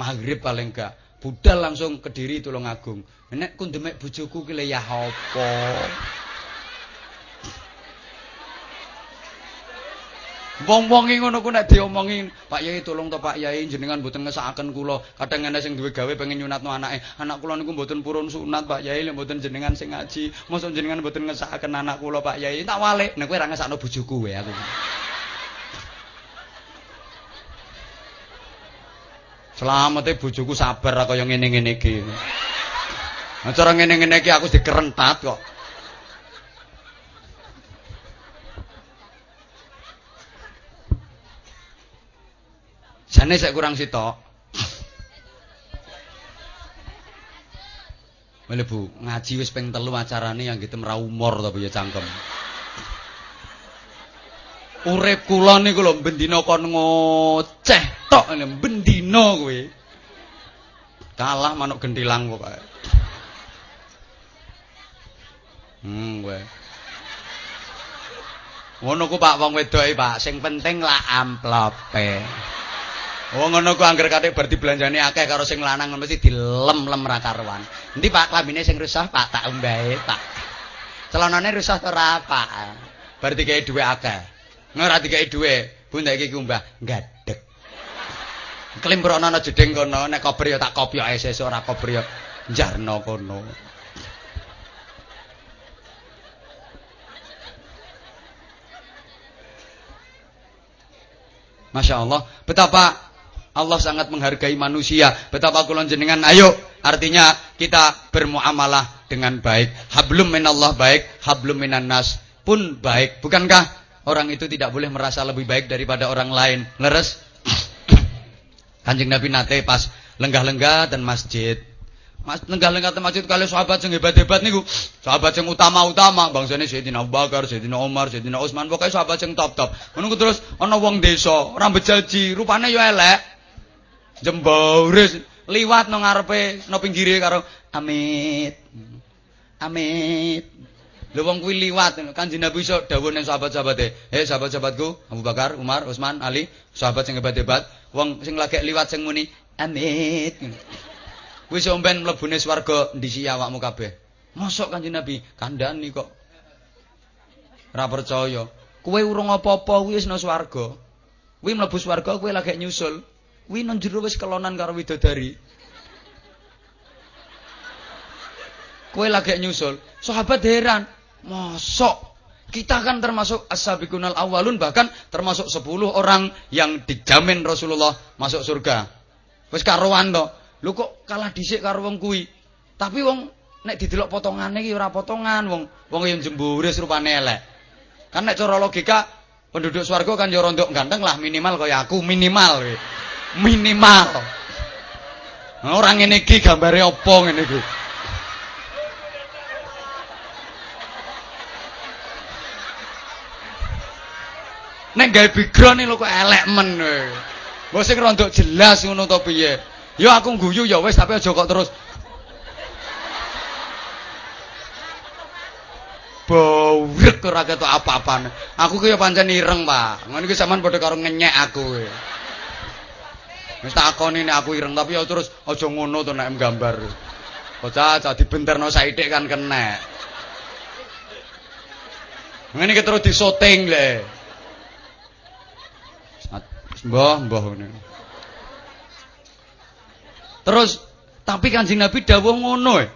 maghrib paling gak. Budal langsung kediri tulung agung. Nek ku ndemek bojoku ki le ya apa? Wong-wong ngono ku nek diomongi, Pak Yai tolong to Pak Yai jenengan mboten ngesakaken kula. Kadang ana sing duwe gawe pengen nyunatno anake. Anak kula niku mboten purun sunat Pak Yai, lek mboten jenengan sing ngaji. Mosok jenengan mboten ngesakaken anak kula Pak Yai. Tak walik, nek kowe ora ngesakno bojoku wae aku. Selamete bojoku sabar kaya ngene-ngene iki. Nah, cara ngene-ngene iki aku dikerentat kok. Jane sik kurang sitok. Mele Bu, ngaji wis ping telu acarane yang gitu ra umur to ya cangkem. Urip kula niku lho bendina kon ngoceh tok bendina kowe. Kalah manuk gentilang pokoke. Hmm kowe. Ngono ku Pak wong Pak, sing penting lah amplope. Oh ngono ku angger kathik bar dibelanjani akeh karo sing lanang mesti dilem-lem ra karuan. Endi Pak klambine sing rusak Pak tak umbahe Pak. Celanane rusak ora Pak. Bar dikei dhuwit akeh. Ora dikei dhuwit, Bu ndek iki umbah gadeg. Klimprono ana jeding kono, nek kober ya tak kopyoke sesuk ora kober ya jarno kono. Masya Allah, betapa Allah sangat menghargai manusia. Betapa kula jenengan ayo artinya kita bermuamalah dengan baik. Hablum minallah baik, hablum minan nas pun baik. Bukankah orang itu tidak boleh merasa lebih baik daripada orang lain? Leres? Kanjeng Nabi nate pas lenggah-lenggah dan masjid. Mas lenggah-lenggah dan masjid kali sahabat yang hebat-hebat niku. Sahabat yang utama-utama, bangsane Sayyidina Abu Bakar, Sayyidina Umar, Sayyidina Utsman, pokoknya sahabat yang top-top. Menunggu terus ana wong desa, orang bejaji, rupanya yo elek jembore liwat nang ngarepe nang pinggire karo amit. Amit. Lha wong kuwi liwat Kanjeng Nabi iso dawuh nang sahabat-sahabate, "Hei sahabat-sahabatku, Abu Bakar, Umar, Utsman, Ali, sahabat sing hebat-hebat, wong sing lagi liwat sing muni amit." Kuwi somben mlebune swarga ndisi awakmu kabeh. Mosok Kanjeng Nabi kandhani kok. Ora percaya. Kowe urung apa-apa kuwi wis nang swarga. Kuwi mlebu swarga kowe lagi nyusul. Kuwi nang jero wis kelonan karo widodari. Kowe lagi nyusul. Sahabat heran. Mosok kita kan termasuk as-sabiqunal awalun bahkan termasuk 10 orang yang dijamin Rasulullah masuk surga. Wis karuan to. Lho kok kalah dhisik karo wong kuwi. Tapi wong nek didelok potongane iki ora potongan wong wong yang jemburis rupane elek. Kan nek cara logika penduduk swarga kan ya rondok ganteng lah minimal kaya aku minimal. Minimal. Orang ini iki gambare apa ngene iki? Nek gawe background lho kok elek men kowe. Mbok sing jelas ngono to piye? Ya aku guyu ya wis tapi aja kok terus Bawrek ora ketok apa-apane. Aku ki ya pancen ireng, Pak. Ngono iki sampean padha karo ngenyek aku. Wis takoni nek aku ireng, tapi ya terus aja ngono to nek gambar. Bocah aja dibenterno saithik kan kenek. Ngene iki terus disoting le. Mbah, mbah ngene. Terus tapi Kanjeng Nabi dawuh ngono e.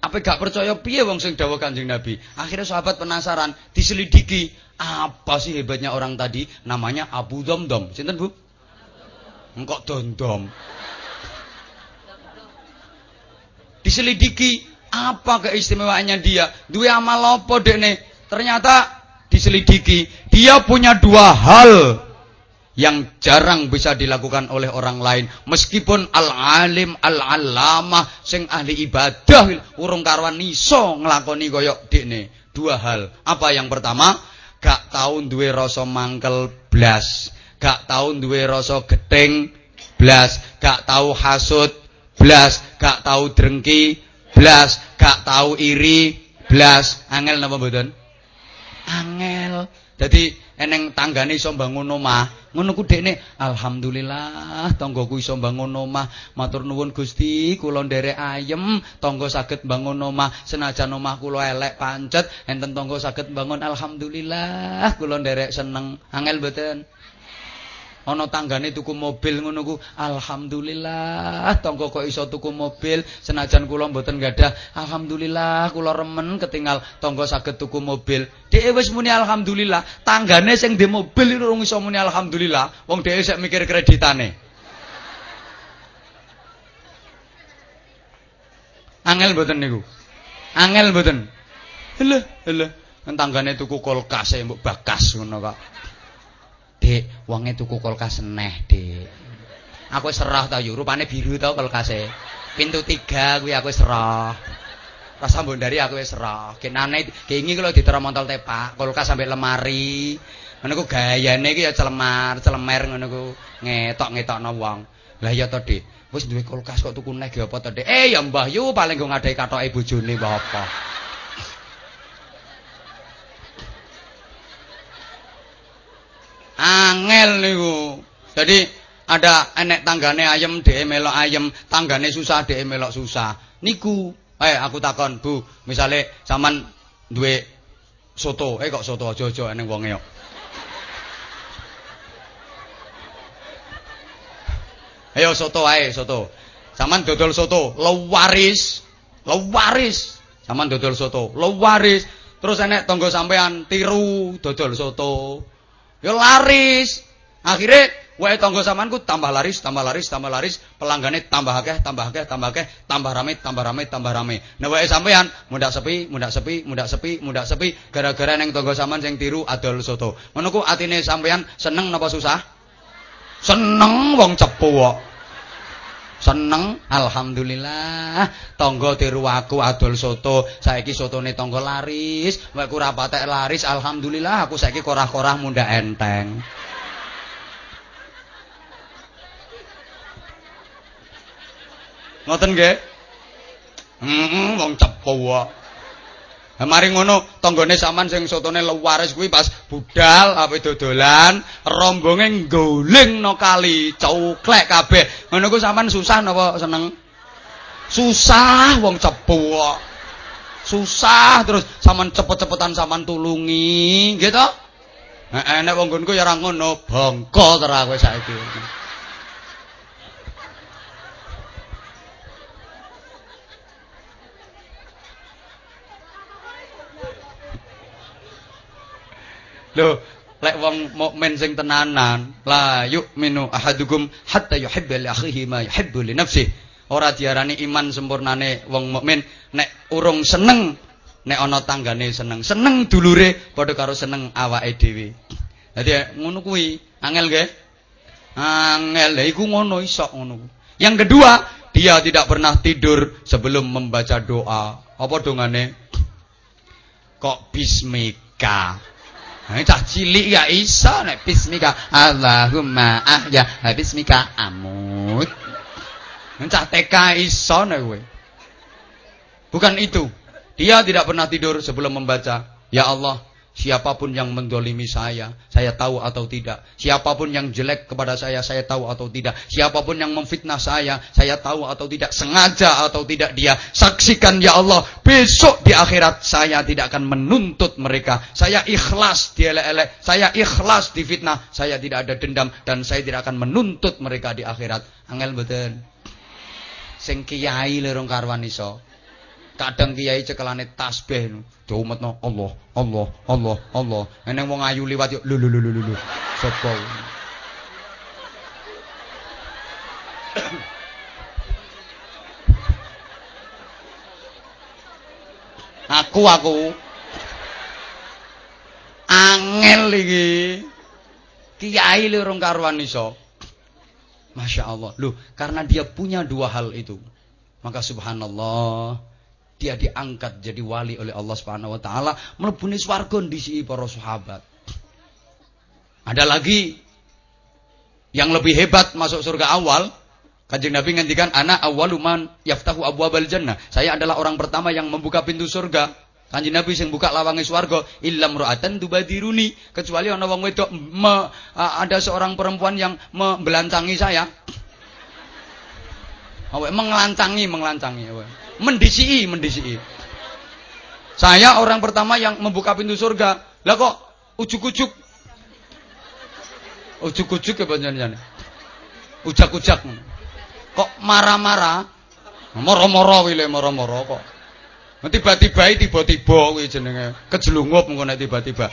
Apa gak percaya piye wong sing dawuh Kanjeng Nabi? Akhirnya sahabat penasaran, diselidiki, apa sih hebatnya orang tadi? Namanya Abu Domdom. Sinten, Bu? Engkok dondom. Diselidiki, apa keistimewaannya dia? Dua amal apa? Ternyata diselidiki, dia punya dua hal yang jarang bisa dilakukan oleh orang lain meskipun al-alim al-allamah sing ahli ibadah urung karwan iso nglakoni koyok dekne dua hal apa yang pertama gak tahu duwe rasa mangkel blas gak tahu duwe rasa geteng blas gak tahu hasud blas gak tahu drengki blas gak tahu iri blas angel napa mboten angel jadi eneng tanggane iso bangun omah Ngono ku dekne alhamdulillah tanggoku iso bangun omah. Matur nuwun Gusti, kula nderek ayem, tangga saged bangun omah. Senajan omah kula elek pancet, enten tangga saged bangun alhamdulillah kula nderek seneng. Angel mboten? Ana tanggane tuku mobil ngono ku. Alhamdulillah tangga kok iso tuku mobil. Senajan kula mboten gadah alhamdulillah kula remen ketinggal tangga saged tuku mobil. Dhewe wis muni alhamdulillah tanggane sing di mobil urung iso muni alhamdulillah wong dhewe sik mikir kreditane. Angel mboten niku? Angel mboten? Lho lho tanggane tuku kulkas e mbok bakas ngono kok Dik, wonge tuku kulkas neh, Dik. Aku serah ta yo, rupane biru ta kulkase. Pintu tiga kuwi aku serah. Pas dari aku wis serah. Kenane keingi kalau ditera montol tepak, kulkas sampai lemari. Ngono ku gayane iki ya celemar, celemer ngono ku ngetok-ngetokno wong. Lah iya to, Dik. Wis duwe kulkas kok tuku neh ge apa to, Dik? Eh ya Mbah yu paling go ngadai katoke bojone apa. Angel niku. Jadi ada enek tanggane ayem dhewe melok ayem, tanggane susah dhewe melok susah. Niku, eh aku takon, Bu, misale sampean duwe soto, eh kok soto aja-aja eneng wonge kok. Ayo soto ae, soto. Saman dodol soto, lewaris. Lewaris. Saman dodol soto, lewaris. Terus enek tangga sampean tiru dodol soto. Ya laris. Akhirnya wae tangga samanku tambah laris, tambah laris, tambah laris, pelanggane tambah akeh, tambah akeh, tambah akeh, tambah rame, tambah rame, tambah rame. Nah wae sampean mudak sepi, mudak sepi, mudak sepi, mudak sepi gara-gara neng tangga saman sing tiru adol soto. Ngono ku atine sampean seneng napa susah? Seneng wong cepu kok. Seneng, alhamdulillah. Tangga tiru aku adol soto, saiki sotone tangga laris, wae ora patek laris, alhamdulillah aku saiki korah-korah munda enteng. Ngoten nggih? Heeh, wong cepu kok. Mari ngono tanggane sampean sing sotone lewaris kuwi pas budal apa dodolan rombonge nggoling no kali cuklek kabeh. Ngono ku sampean susah napa seneng? Susah wong cepu kok. Susah terus sampean cepet-cepetan sampean tulungi gitu Heeh nek wong nggonku ya ora ngono bongko terus kowe saiki Loh, lek wong mukmin sing tenanan, la yu'minu ahadukum hatta yuhibba li akhihi ma yuhibbu li nafsihi. Ora diarani iman sempurnane wong mukmin nek urung seneng nek ana tanggane seneng. Seneng dulure padha karo seneng awake dhewe. Dadi ngono angel nggih? Angel, lha iku ngono iso ngono. Yang kedua, dia tidak pernah tidur sebelum membaca doa. Apa dongane? Kok bismika? Cah cilik ya iso nek bismika Allahumma ahya bismika amut. Cah TK iso nek kowe. Bukan itu. Dia tidak pernah tidur sebelum membaca, Ya Allah, Siapa pun yang mendolimi saya, saya tahu atau tidak. Siapa pun yang jelek kepada saya, saya tahu atau tidak. Siapa pun yang memfitnah saya, saya tahu atau tidak. Sengaja atau tidak dia. Saksikan ya Allah, besok di akhirat saya tidak akan menuntut mereka. Saya ikhlas dielek-elek. Saya ikhlas difitnah. Saya tidak ada dendam. Dan saya tidak akan menuntut mereka di akhirat. Angel betul. Sing kiai lerong karwan iso. Kadang kiai cekelane tasbih diumetno Allah, Allah, Allah, Allah. Eneng wong ayu liwat yo lho lho lho lho lho. Sapa? aku aku angel iki kiai le urung karuan iso Masya Allah Loh karena dia punya dua hal itu Maka subhanallah dia diangkat jadi wali oleh Allah Subhanahu wa taala mlebune swarga ndisi para sahabat. Ada lagi yang lebih hebat masuk surga awal. Kanjeng Nabi ngendikan anak awaluman yaftahu abwabal jannah. Saya adalah orang pertama yang membuka pintu surga. Kanjeng Nabi sing buka lawange swarga illam ru'atan tubadiruni kecuali ana wong wedok ada seorang perempuan yang membelantangi saya. Awak mengelancangi, mengelancangi awak mendisi mendisi Saya orang pertama yang membuka pintu surga. Lah kok ujuk-ujuk ujuk-ujuk ya panjenengan. Ujak-ujak. Kok marah-marah? Moro-moro wile moro-moro kok. Tiba-tiba tiba-tiba kuwi jenenge kejelungup ngono tiba-tiba.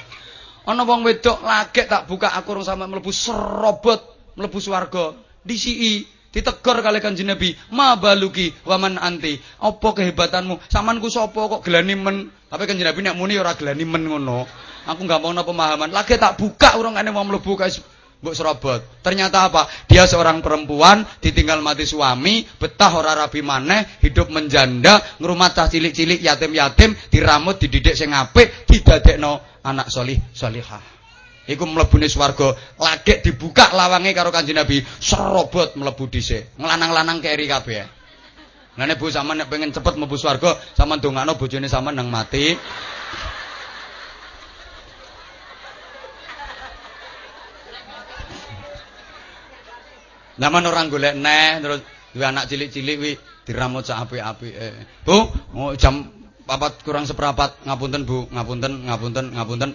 Ana wong wedok lagek tak buka aku rong sampe mlebu serobot mlebu swarga. Disiki Ditegur kali kanjeng Nabi, "Ma baluki waman anti?" Apa kehebatanmu? Samanku sapa kok gelani men? Tapi kanjeng Nabi nek muni ora gelani men ngono. Aku nggak mau pemahaman. Lagi tak buka urungane mau mlebu guys. Mbok serobot. Ternyata apa? Dia seorang perempuan, ditinggal mati suami, betah ora rabi maneh, hidup menjanda, ngrumat cah cilik-cilik yatim-yatim, diramut, dididik sing apik, didadekno anak solih solihah iku mlebune swarga lagi dibuka lawange karo Kanjeng Nabi serobot mlebu dhisik nglanang-lanang keri kabeh Nah Bu sama nek pengen cepet mlebu swarga sama ndongakno bojone sama nang mati Zaman orang golek neh terus duwe anak cilik-cilik wi diramut sak apik-apike. Bu, oh, jam papat kurang seperempat ngapunten Bu, ngapunten, ngapunten, ngapunten.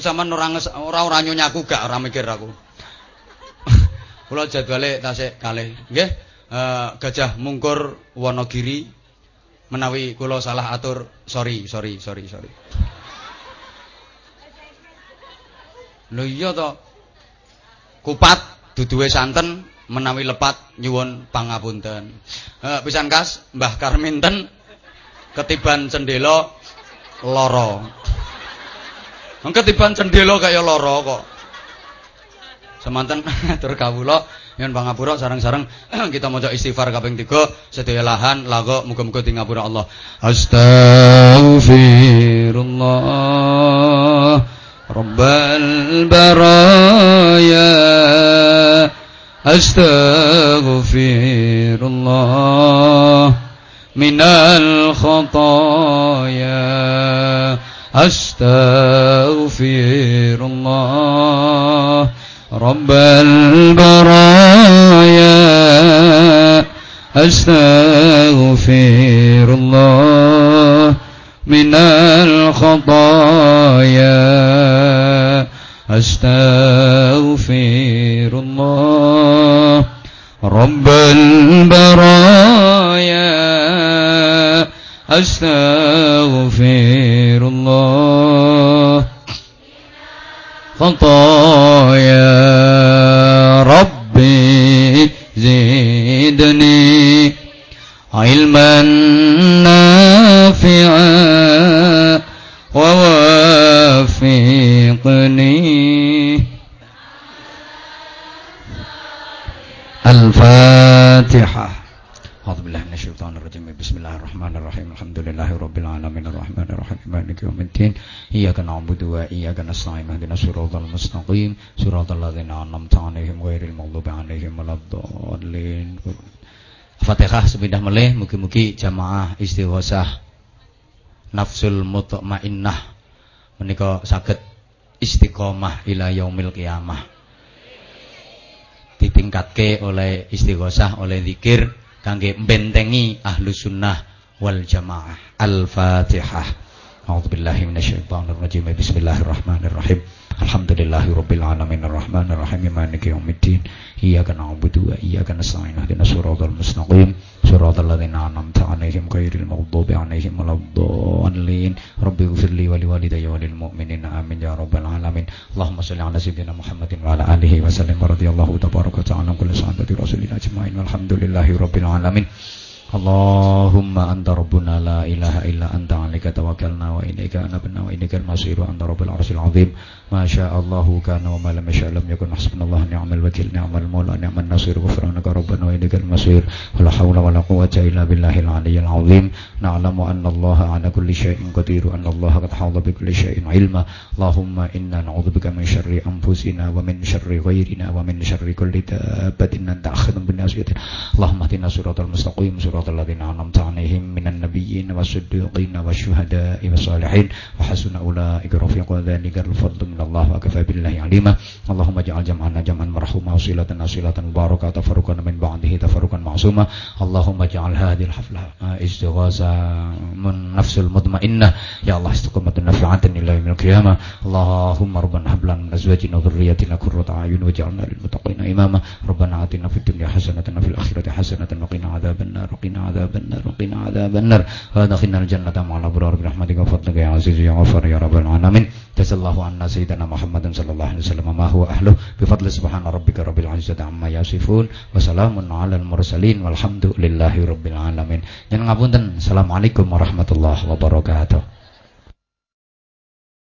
Sampeyan ora ora ora nyonyaku gak ora mikir aku. Kula jadwale tasik kalih. Nggih. Uh, Gajah Mungkur Wonogiri menawi kula salah atur sorry sorry sorry sorry. Lho iya to. Kupat duduwe santen menawi lepat nyuwun pangapunten. Uh, pisan kas Mbah Karminten ketiban cendela loro. Ketiban cendela kaya lara kok. Semanten tur kawula yen pangapura sareng-sareng kita maca istighfar kaping 3 sedaya lahan lago muga-muga di ngapura Allah. Astaghfirullah Rabbal baraya Astaghfirullah minal khataya أستغفر الله رب البرايا. أستغفر الله من الخطايا. أستغفر الله رب البرايا. أستغفر خطايا ربي زدني علما نافعا. نعبد وإياك نستعين اهدنا الصراط المستقيم صراط الذين أنعمت عليهم غير المغضوب عليهم ولا الضالين Fatihah sepindah melih mugi-mugi jamaah istighosah nafsul mutmainnah menika saged istiqomah ila yaumil qiyamah ditingkatke oleh istighosah oleh zikir kangge bentengi ahlu sunnah wal jamaah al-fatihah أعوذ بالله من الشيطان الرجيم بسم الله الرحمن الرحيم الحمد لله رب العالمين الرحمن الرحيم مالك يوم الدين إياك نعبد وإياك نستعين اهدنا الصراط المستقيم صراط الذين أنعمت عليهم غير المغضوب عليهم ولا الضالين رب اغفر لي ولوالدي وللمؤمنين آمين يا رب العالمين اللهم صل على سيدنا محمد وعلى آله وسلم ورضي الله تبارك وتعالى عن كل صحابة رسول الله أجمعين والحمد لله رب العالمين Allahumma anta rabbuna la ilaha illa anta alaika tawakkalna wa ilaika anabna wa ilaika al-masir anta rabbul arsil azim. Ma sya'allahu kana wa ma lam yasha' lam yakun hasbunallahu ni'mal wakil ni'mal maula ni'man nasir ghufranaka rabbana wa ilaika al-masir. Wa la hawla wa la quwwata illa billahil aliyyil azim. Na'lamu anna allaha ala kulli syai'in qadir anna allaha qad hawla bi kulli ilma. Allahumma inna na'udzubika min syarri anfusina wa min syarri ghairina wa min syarri kulli dabbatin ta'khudhu bin nasiyatin Allahumma hdina siratal mustaqim صراط الذين أنعمت عليهم من النبيين والصديقين والشهداء والصالحين. وحسن أولئك رفيقا ذلك الفضل من الله. وكفى بالله عليما. اللهم اجعل جمعنا جمعا مرحوما وصلتنا صلة مباركة تفرقا من بعده تفرقا معصوما. اللهم اجعل هذه الحفلة استغاثة من نفس المطمئنة. يا الله استقامة نفعة إلى يوم القيامة. اللهم ربنا هب لنا من أزواجنا وذرياتنا قرة أعين واجعلنا للمتقين إماما. ربنا آتنا في الدنيا حسنة وفي الآخرة حسنة وقنا عذاب النار. وقنا عذاب النار وقنا عذاب النار وادخلنا الجنة مع الأبرار برحمتك وفضلك يا عزيز يا غفار يا رب العالمين جزا الله عنا سيدنا محمد صلى الله عليه وسلم ما هو أهله بفضل سبحان ربك رب العزة عما يصفون وسلام على المرسلين والحمد لله رب العالمين Jangan ngapunten. Assalamualaikum warahmatullahi wabarakatuh.